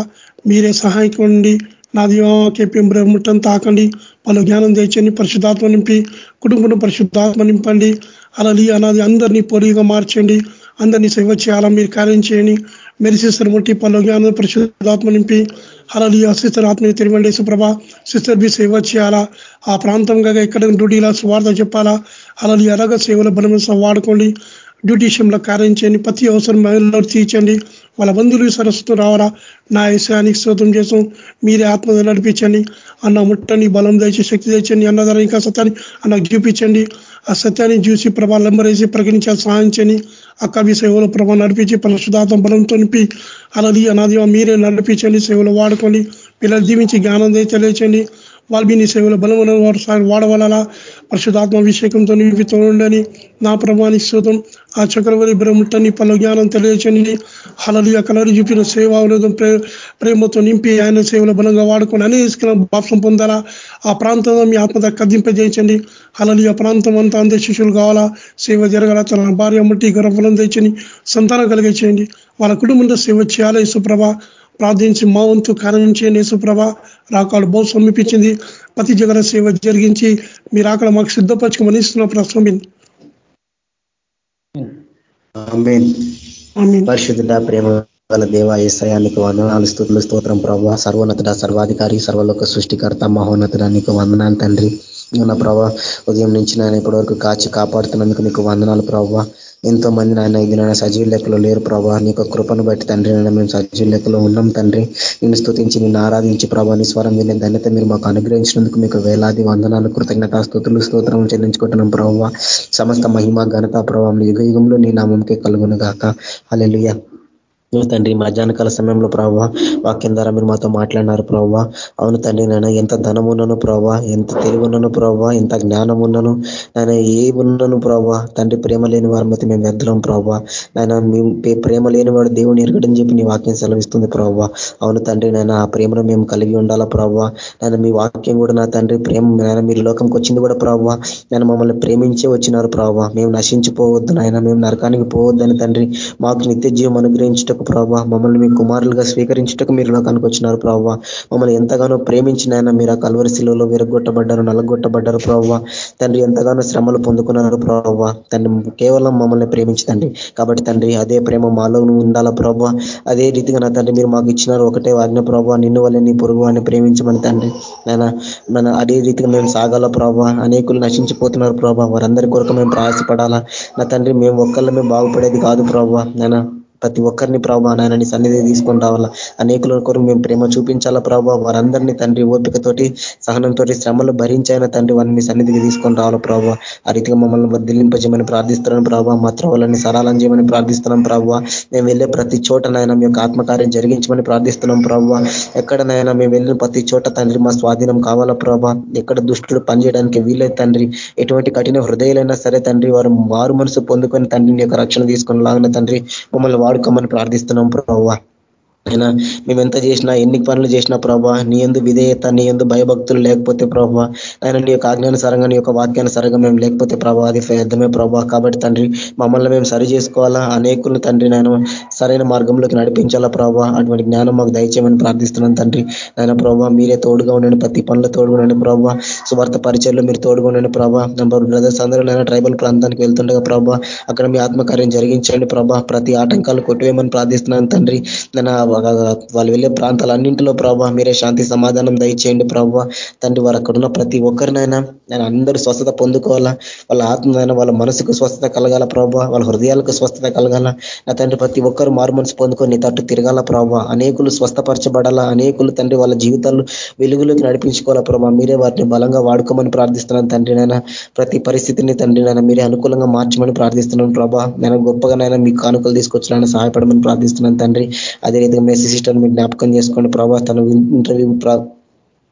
మీరే సహాయకండి నా దీవాకేపీఎం ముట్టం తాకండి. వాళ్ళు జ్ఞానం తెచ్చని పరిశుద్ధాత్మ నింపి కుటుంబం పరిశుద్ధాత్మ నింపండి. అలలి అనాది అందరినీ పొడిగా మార్చండి. అందరినీ సేవ చేయాలా? మీరు కార్యం చేయండి. మీరు సిస్టర్ ముట్టి పలు జ్ఞానం పరిశుద్ధాత్మ నింపి. అలా సిస్టర్ ఆత్మీయ తిరిగి సుప్రభ సిస్టర్ బి సేవ చేయాలా? ఆ ప్రాంతంగా ఎక్కడ డ్యూటీలా స్వార్థ చెప్పాలా? అలలి అరగ సేవల బలమైన వాడుకోండి. డ్యూటీ విషయంలో కార్యం చేయండి. ప్రతి అవసరం మహిళలు తీర్చండి. వాళ్ళ బంధువులు సరస్వతం రావాలా? నా విషయానికి శ్రోతం చేసాం మీరే ఆత్మ నడిపించండి. అన్న ముట్టని బలం దయచి శక్తి తెచ్చండి అన్నదాన్ని ఇంకా సత్యాన్ని అన్న చూపించండి సత్యాన్ని చూసి ప్రభా లంబరేసి ప్రకటించాలి సాధించని ఆ కవి సేవలో ప్రభా నడిపించి పరిశుధాత్మ బలంతో నింపి అలాది అనాది మీరే నడిపించండి సేవలు వాడుకొని పిల్లలు దీవించి జ్ఞానం తెలియచండి వాల్మీని సేవలో బలమైన వారు వాడవలలా పరిశుధాత్మ అభిషేకంతో నింపితో ఉండని నా ప్రభాని శోతం ఆ చక్రవర్తి బ్రహ్మటని పలు జ్ఞానం తెలియచండి హలలు కలరి చూపిన సేవావరోధం ప్రేమతో నింపి ఆయన సేవలో బలంగా వాడుకొని అనేసుకున్న బాప్సం పొందాలా. ఆ ప్రాంతంలో మీ ఆత్మత కదింపజేయించండి. హలలు ప్రాంతం అంతా అందే శిష్యులు కావాలా. సేవ జరగాల. తన భార్య ముట్టి గర్భఫలం తెచ్చని సంతానం కలిగించేయండి వాళ్ళ కుటుంబంతో సేవ చేయాలి. సుప్రభ ప్రార్థించి మా వంతు కార్యం చేయండి యేసుప్రభ రాకాడు బహు సమీపించింది. ప్రతి జగన సేవ జరిగించి మీరు అక్కడ మాకు సిద్ధపరచుకోమని ఇస్తున్న ప్రశ్న పరిశుద్ధ ప్రేమ గల దేవ ఏసయానికి వందనాలు స్థుతులు స్తోత్రం ప్రభావ సర్వోన్నతుడ సర్వాధికారి సర్వలోక సృష్టికర్త మహోన్నతుడానికి వందనాలు తండ్రి. నా ప్రభా ఉదయం నుంచి నేను ఇప్పటి వరకు కాచి కాపాడుతున్నందుకు నీకు వందనాలు ప్రభావ ఎంతో మంది నాయన ఇది నాయన సజీవ లెక్కలో లేరు ప్రభా. నీ కృపను బట్టి తండ్రి నాయన మేము సజీవ లెక్కలో ఉన్నాం తండ్రి. నిన్ను స్థుతించి నిన్ను ఆరాధించి ప్రభా నీ స్వరం వినే ధన్యత మీరు మాకు అనుగ్రహించినందుకు మీకు వేలాది వందనాలు కృతజ్ఞత స్థుతులు స్తోత్రం చెల్లించుకుంటున్నాం ప్రభావ సమస్త మహిమ ఘనత ప్రభావం యుగ యుగంలో నీ నామంకే కలుగును గాక. అలెలుయ తండ్రి మధ్యాహ్నకాల సమయంలో ప్రభావ వాక్యం ద్వారా మీరు మాతో మాట్లాడినారు ప్రభావ. అవును తండ్రి నాయన ఎంత ధనం ఉన్నాను ప్రభావ ఎంత తెలివి ఉన్నాను ప్రభావ ఎంత జ్ఞానం ఉన్నాను నాయన ఏ ఉన్నాను ప్రభావ. తండ్రి ప్రేమ లేని వారి మధ్య మేము ఎద్దరం ప్రభావ. మేము ప్రేమ లేని వాడు దేవుని ఎరగడని చెప్పి నీ వాక్యం సెలవిస్తుంది ప్రభావ. అవును తండ్రి నాయన ఆ ప్రేమను మేము కలిగి ఉండాలా ప్రభావ. నేను మీ వాక్యం కూడా నా తండ్రి ప్రేమ నాయన మీరు లోకంకి వచ్చింది కూడా ప్రభావ. నేను మమ్మల్ని ప్రేమించే వచ్చినారు ప్రభావ. మేము నశించిపోవద్దు నాయన మేము నరకానికి పోవద్దని తండ్రి మాకు నిత్య జీవం అనుగ్రహించడం ప్రభావ మమ్మల్ని మీ కుమారులుగా స్వీకరించటకు మీరు లోకానికి వచ్చినారు ప్రభావ మమ్మల్ని ఎంతగానో ప్రేమించినైనా మీరు ఆ కలువరి శిలువలో విరగొట్టబడ్డారు నలగొట్టబడ్డారు ప్రభావ తండ్రి ఎంతగానో శ్రమలు పొందుకున్నారు ప్రభావ తండ్రి కేవలం మమ్మల్ని ప్రేమించదండి. కాబట్టి తండ్రి అదే ప్రేమ మాలో ఉండాలా ప్రభావ అదే రీతిగా నా తండ్రి మీరు మాకు ఇచ్చినారు ఒకటే వాజ్ఞ ప్రభావ నిన్ను వల్ల నీ పొరుగు అని ప్రేమించమని తండ్రి. నేను మన అదే రీతిగా మేము సాగాల ప్రభావ అనేకులు నశించిపోతున్నారు ప్రభావ వారందరి కొరకు మేము ప్రయాసపడాలా? నా తండ్రి మేము ఒక్కళ్ళ మేము బాగుపడేది కాదు ప్రభావ నేను ప్రతి ఒక్కరిని ప్రభావ నాయనని సన్నిధి తీసుకొని రావాలా? అనేకుల కొరకు మేము ప్రేమ చూపించాలా ప్రభావ వారందరినీ తండ్రి ఓపికతోటి సహనంతో శ్రమలు భరించైన తండ్రి వారిని సన్నిధికి తీసుకొని రావాలా ప్రభావ ఆ రీతిగా మమ్మల్ని వదిలింపజేయమని ప్రార్థిస్తున్నాను ప్రభావ మా త్రోవలని సరాలం చేయమని ప్రార్థిస్తున్నాం ప్రభావ మేము వెళ్ళే ప్రతి చోట నాయన మీ యొక్క ఆత్మకార్యం జరిగించమని ప్రార్థిస్తున్నాం ప్రభావ ఎక్కడనైనా మేము వెళ్ళిన ప్రతి చోట తండ్రి మా స్వాధీనం కావాలా ప్రభావ ఎక్కడ దుష్టులు పనిచేయడానికి వీలేదు తండ్రి. ఎటువంటి కఠిన హృదయాలైనా సరే తండ్రి వారు మారు మనసు పొందుకొని తండ్రిని యొక్క రక్షణ తీసుకొని లాగిన తండ్రి మమ్మల్ని వాడుకోమని ప్రార్థిస్తున్నాం ప్రభావ. అయినా మేము ఎంత చేసినా ఎన్ని పనులు చేసినా ప్రభా నీ ఎందు విధేయత నీ ఎందు భయభక్తులు లేకపోతే ప్రభా ఆయన నీ యొక్క ఆజ్ఞానుసారంగా నీ యొక్క వాక్యానుసారంగా మేము లేకపోతే ప్రభా అది పెద్దమే ప్రభా. కాబట్టి తండ్రి మమ్మల్ని మేము సరి చేసుకోవాలా? అనేకులను తండ్రి నేను సరైన మార్గంలోకి నడిపించాలా ప్రభా? అటువంటి జ్ఞానం మాకు దయచేయమని ప్రార్థిస్తున్నాను తండ్రి. నాయన ప్రభా మీరే తోడుగా ఉండండి ప్రతి పనులు తోడుగా ఉండండి ప్రభా. సువార్త పరిచయలో మీరు తోడుగా ఉండండి ప్రభా. నంబర్ బ్రదర్స్ అందరూ నేను ట్రైబల్ ప్రాంతానికి వెళ్తుండగా ప్రభా అక్కడ మీ ఆత్మకార్యం జరిగించండి ప్రభా. ప్రతి ఆటంకాలు కొట్టివేయమని ప్రార్థిస్తున్నాను తండ్రి. నేను వాళ్ళు వెళ్ళే ప్రాంతాలన్నింటిలో ప్రభావ మీరే శాంతి సమాధానం దయచేయండి ప్రభావ తండ్రి వారు అక్కడ ఉన్న ప్రతి ఒక్కరినైనా నేను అందరూ స్వస్థత పొందుకోవాలా? వాళ్ళ ఆత్మనైనా వాళ్ళ మనసుకు స్వస్థత కలగాల ప్రభావ వాళ్ళ హృదయాలకు స్వస్థత కలగాల? నా తండ్రి ప్రతి ఒక్కరు మారు మనసు పొందుకొని నీ తట్టు తిరగాల ప్రభావ అనేకులు స్వస్థపరచబడాలా? అనేకులు తండ్రి వాళ్ళ జీవితాలు వెలుగులోకి నడిపించుకోవాలా ప్రభావ మీరే వారిని బలంగా వాడుకోమని ప్రార్థిస్తున్నాను తండ్రినైనా ప్రతి పరిస్థితిని తండ్రినైనా మీరే అనుకూలంగా మార్చమని ప్రార్థిస్తున్నాను ప్రభా. నేను గొప్పగా నైనా మీకు కానుకలు తీసుకొచ్చినా సహాయపడమని ప్రార్థిస్తున్నాను తండ్రి. అదే రీతిగా మెసేజ్ సిస్టర్ మీరు జ్ఞాపకం చేసుకోండి ప్రభా తను ఇంటర్వ్యూ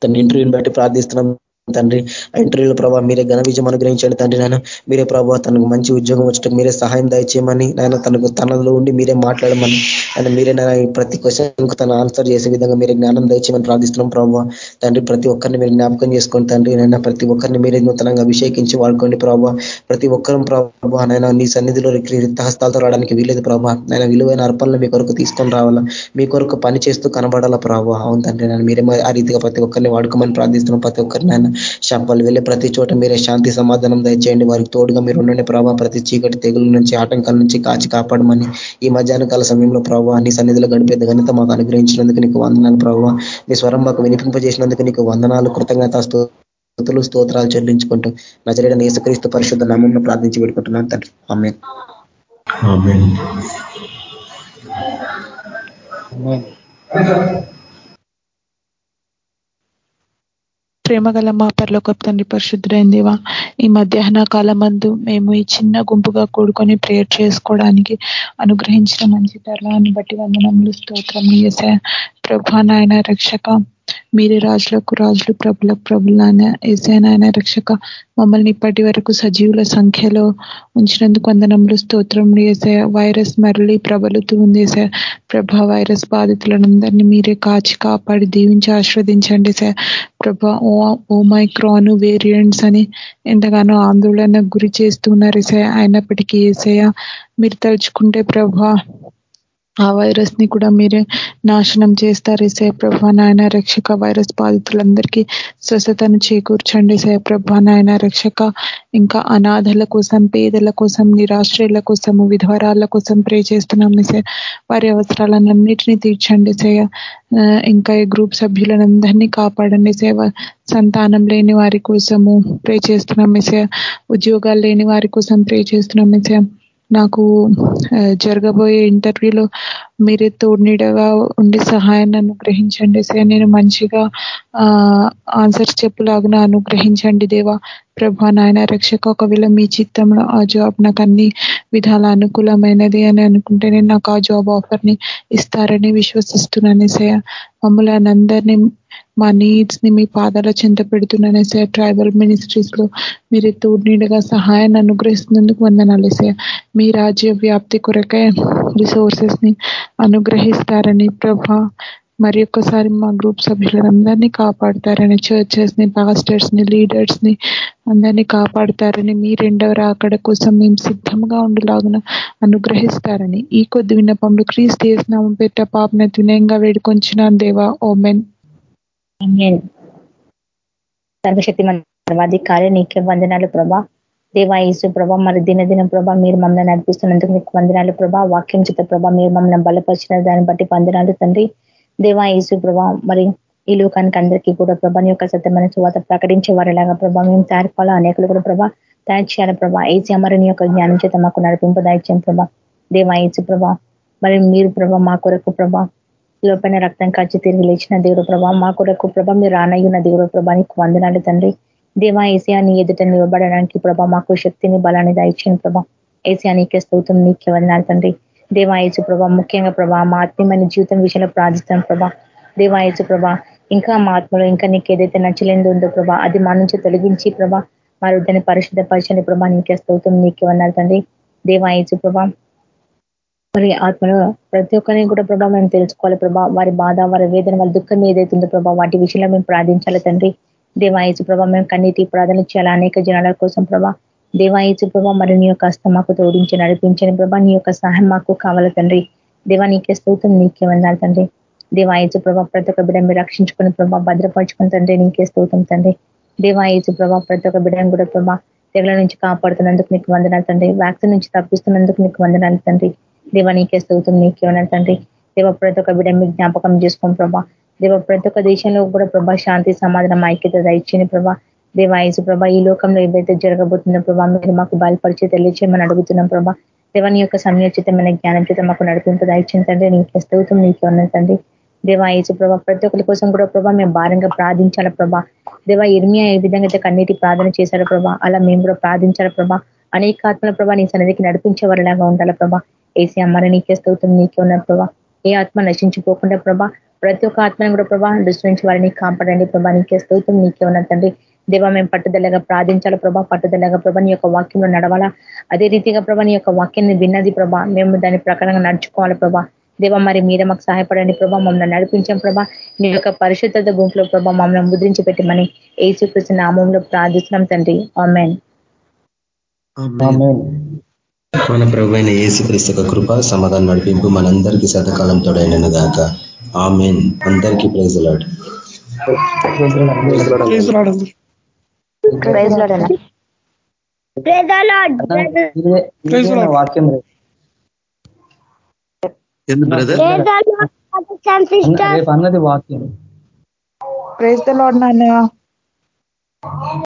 తన ఇంటర్వ్యూని బట్టి ప్రార్థిస్తున్నాం తండ్రి ఇంటర్వ్యూలో ప్రభావ మీరే ఘన విజయం అనుగ్రహించండి తండ్రి నాయన. మీరే ప్రభావ తనకు మంచి ఉద్యోగం వచ్చటం మీరే సహాయం దయచేయమని నాయన తనకు తనలో ఉండి మీరే మాట్లాడమని ఆయన మీరే ప్రతి క్వశ్చన్ తను ఆన్సర్ చేసే విధంగా మీరే జ్ఞానం దయచేయమని ప్రార్థిస్తున్నాం ప్రభావ తండ్రి ప్రతి ఒక్కరిని మీరు జ్ఞాపకం చేసుకోండి తండ్రి నైనా ప్రతి ఒక్కరిని మీరే నూతనంగా అభిషేకించి వాడుకోండి ప్రభావ ప్రతి ఒక్కరం ప్రభావ నైనా నీ సన్నిధిలో హస్తాలతో రావడానికి వీలేదు ప్రభావ నైనా విలువైన అర్పణలు మీ కొరకు తీసుకొని రావాలా. మీ కొరకు పని చేస్తూ కనబడాలా ప్రభావ అవును తండ్రి నేను మీరే ఆ రీతిగా ప్రతి ఒక్కరిని వాడుకోమని ప్రార్థిస్తున్నాం. ప్రతి ఒక్కరిని ఆయన శాపాలు వెళ్ళే ప్రతి చోట మీరే శాంతి సమాధానం దయచేయండి. వారికి తోడుగా మీరు ఉండండి. ప్రభావ ప్రతి చీకటి తెగుల నుంచి ఆటంకాల నుంచి కాచి కాపాడమని ఈ మధ్యాహ్న కాల సమయంలో ప్రభావ నీ సన్నిధిలో గడిపే ఘనత మాకు అనుగ్రహించినందుకు నీకు వందనాలు ప్రభావ మీ స్వరం మాకు వినిపింపజేసినందుకు నీకు వందనాలు. కృతజ్ఞత స్థుతులు స్తోత్రాలు చెల్లించుకుంటూ నజరేడ నేసక్రీస్తు పరిశుద్ధ నామం ప్రార్థించి పెట్టుకుంటున్నాను తండ్రి. ఆమె ప్రేమగల మా పరలోక తండ్రి పరిశుద్ధులైన దేవా ఈ మధ్యాహ్న కాలమందు మేము ఈ చిన్న గుంపుగా కూడుకొని ప్రేయర్ చేసుకోవడానికి అనుగ్రహించిన మంచి తరలాన్ని బట్టి వందనములు స్తోత్రం చేసే ప్రభా నాయన రక్షక మీరే రాజులకు రాజులు ప్రభులకు ప్రభులైన ఏసైనాయన రక్షక మమ్మల్ని ఇప్పటి వరకు సజీవుల సంఖ్యలో ఉంచినందుకు వందనములు స్తోత్రం వేసే వైరస్ మరలి ప్రబలుతూ ఉంది. సార్ ప్రభా వైరస్ బాధితులందరినీ మీరే కాచి కాపాడి దీవించి ఆస్వాదించండి సార్ ప్రభా ఓ ఓమైక్రాన్ వేరియంట్స్ అని ఎంతగానో ఆందోళన గురి చేస్తున్నారు. సార్ అయినప్పటికీ ఏసయ మీరు తలుచుకుంటే ప్రభా ఆ వైరస్ని కూడా మీరే నాశనం చేస్తారు. సే ప్రభా నాయన రక్షక వైరస్ బాధితులందరికీ స్వస్థతను చేకూర్చండి. సే ప్రభా నాయన రక్షక ఇంకా అనాథల కోసం పేదల కోసం నిరాశ్రయుల కోసం విధ్వరాల కోసం ప్రే చేస్తున్నాం. సార్ వారి అవసరాలన్నింటినీ తీర్చండి. సేయ ఇంకా ఈ గ్రూప్ సభ్యులందరినీ కాపాడండి. సేవ సంతానం లేని వారి కోసము ప్రే చేస్తున్నాం. సార్ ఉద్యోగాలు లేని వారి కోసం ప్రే చేస్తున్నాం. సార్ నాకు జరగబోయే ఇంటర్వ్యూలో మీరే తోడునీడగా ఉండి సహాయాన్ని అనుగ్రహించండి సార్ నేను మంచిగా ఆన్సర్స్ చెప్పులాగా అనుగ్రహించండి దేవా. ప్రభా నాయన రక్షక ఒకవేళ మీ చిత్తంలో ఆ జాబ్ నాకు అన్ని విధాల అనుకూలమైనది అని అనుకుంటే నేను నాకు ఆ జాబ్ ఆఫర్ని ఇస్తారని విశ్వసిస్తున్నాను సయ మమ్మల్ని అందరినీ మా నీడ్స్ని మీ పాదాల చింత పెడుతున్నాను సార్ ట్రైబల్ మినిస్ట్రీస్లో మీరు తోడునీడగా సహాయాన్ని అనుగ్రహిస్తున్నందుకు వందనాలు సార్ మీ రాజ్య వ్యాప్తి కొరకే రిసోర్సెస్ని అనుగ్రహిస్తారని ప్రభా. మరి ఒక్కసారి మా గ్రూప్ సభ్యులందరినీ కాపాడతారని చర్చెస్ని పాస్టర్స్ని లీడర్స్ని అందరినీ కాపాడతారని మీ రెండవ రాకడ కోసం మేము సిద్ధంగా ఉండేలాగున అనుగ్రహిస్తారని ఈ కొద్ది విన్నపంలో క్రీస్తు చేసిన పెట్ట పాపన వినయంగా వేడుకొంచున్నాను దేవా. ఓమెన్ సర్వశక్తి సర్వాధికారి నీకే వందనాలు ప్రభా. దేవాయేసు ప్రభా మరి దినదిన ప్రభా మీరు మమ్మల్ని నడిపిస్తున్నందుకు మీకు వందనాలు ప్రభా. వాక్యం చేత ప్రభా మీరు మమ్మల్ని బలపరిచిన దాన్ని బట్టి వందనాలు తండ్రి. దేవాయేసు ప్రభా మరి ఈ లోకానికి అందరికీ కూడా ప్రభాని యొక్క సత్యమైన చువాత ప్రకటించే వారిలాగా ప్రభా మేము తయారు అనేకులు కూడా ప్రభా తయారు చేయాలి ప్రభా? ఏసీ అమరుని యొక్క జ్ఞానం చేత మాకు నడిపింపదాయిత్యం ప్రభా. దేవా ఏసు ప్రభా మరి మీరు ప్రభా మా కొరకు ప్రభా లోపైన రక్తం కాచి తిరిగి లేచిన దేవుడు ప్రభా మా కొరకు ప్రభా మీరు రానయ్యున్న దేవుడు ప్రభానికి నీకు వందనాలు తండ్రి. దేవా ఏసియాని ఎదుట నిలబడడానికి ప్రభా మాకు శక్తిని బలాన్ని దాయిచ్చిన ప్రభా. ఏసియా నీకే స్తోత్రం నీకే వందనాలు తండ్రి. దేవాయచు ప్రభా ముఖ్యంగా ప్రభా మా ఆత్మీయమైన జీవితం విషయంలో ప్రార్థిస్తాం ప్రభా. దేవాయచు ప్రభా ఇంకా మా ఆత్మలో ఇంకా నీకు ఏదైతే నచ్చలేదు ఉందో ప్రభా అది మా నుంచి తొలగించి ప్రభా మా వృద్ధిని పరిశుద్ధ పరిచని ప్రభా నీకే స్తోత్రం నీకే అన్నారు తండ్రి. దేవాయచు ప్రభా మరి ఆత్మలో ప్రతి ఒక్కరిని కూడా ప్రభా మేము తెలుసుకోవాలి ప్రభా. వారి బాధ వారి వేదన వాళ్ళ దుఃఖం ఏదైతుందో ప్రభా వాటి విషయంలో మేము ప్రార్థించాలి తండ్రి. దేవాయచు ప్రభా మేము కన్నీటి ప్రార్థన చేయాలి? అనేక జనాల కోసం ప్రభా. దేవాయచు ప్రభా మరి నీ యొక్క హస్తం మాకు తోడించి నడిపించని ప్రభా. నీ యొక్క సహాయం మాకు కావాలి తండ్రి. దేవా నీకే స్తోత్రం నీకే వందాలి తండ్రి. దేవాయచు ప్రభా ప్రతి ఒక్క బిడ్డ మీరు రక్షించుకుని ప్రభా భద్రపరచుకుని తండ్రి నీకే స్తోత్రం తండ్రి. దేవాయచు ప్రభా ప్రతి ఒక్క బిడ్డను కూడా ప్రభా తెగల నుంచి కాపాడుతున్నందుకు నీకు వందనాలు తండ్రి. వ్యాక్సిన్ నుంచి తప్పిస్తున్నందుకు నీకు వందనాలు తండ్రి. దేవా నీకే స్తోత్రం నీకే వందనాలు తండ్రి. దేవ ప్రతి ఒక్క బిడ్డ మీకు జ్ఞాపకం చేసుకోండి ప్రభా. దేవ ప్రతి ఒక్క దేశంలో కూడా ప్రభా శాంతి సమాధానం ఐక్యత దయచేని ప్రభా. దేవాయసు ప్రభా ఈ లోకంలో ఏవైతే జరగబోతుందో ప్రభా మీరు మాకు బయలుపరిచి తెలియచేయమని అడుగుతున్నాం ప్రభా. దేవాని యొక్క సమయోచితమైన జ్ఞానం చేత మాకు నడిపింపు దాయత్యం తండ్రి. నీకే స్థౌతం నీకు తండ్రి. దేవా యేసు ప్రభా ప్రతి ఒక్కరి కోసం కూడా ప్రభా మేము భారంగా ప్రార్థించాల ప్రభా. దేవా ఇర్మియా ఏ విధంగా అయితే కన్నీటి ప్రార్థన చేశారు ప్రభా అలా మేము కూడా ప్రార్థించాల ప్రభా. అనేక ఆత్మల ప్రభా నీ సన్నిధికి నడిపించే వారిలాగా ఉండాలి ప్రభా. ఏసీ అమ్మని నీకే స్థౌతం నీకే ఉన్న ప్రభా. ఏ ఆత్మ నశించిపోకుండా ప్రభా ప్రతి ఒక్క ఆత్మను కూడా ప్రభా దృష్టి నుంచి వారిని కాపాడండి ప్రభా నీకే స్థౌతం నీకే ఉన్న తండ్రి. దేవా మేము పట్టుదలగా ప్రార్థించాల ప్రభా పట్టుదలగా ప్రభా నీ యొక్క వాక్యంలో నడవాలా? అదే రీతిగా ప్రభా నీ యొక్క వాక్యాన్ని విన్నది ప్రభా మేము దాని ప్రకారంగా నడుచుకోవాలి ప్రభా. దేవ మరి మీరే మాకు సహాయపడండి ప్రభా మమ్మల్ని నడిపించాం ప్రభా. నీ యొక్క పరిశుద్ధత గుంపులో ప్రభా మమ్మల్ని ముద్రించి పెట్టమని ఏసుకృష్ణ నామంలో ప్రార్థిస్తున్నాం తండ్రి. ఆమెన్. మన ప్రభు అయిన ఏసుక్రీస్తు కృప సమాధానం నడిపింపు మనందరికీ శతకాలం తోడైనను గాక. ఆమెన్. అందరికీ ప్రైజలాడు వాక్యం ఎందుకు బ్రదర్? రేపు అన్నది వాక్యం. ప్రేజ్ ద లాడ్ నాన్న.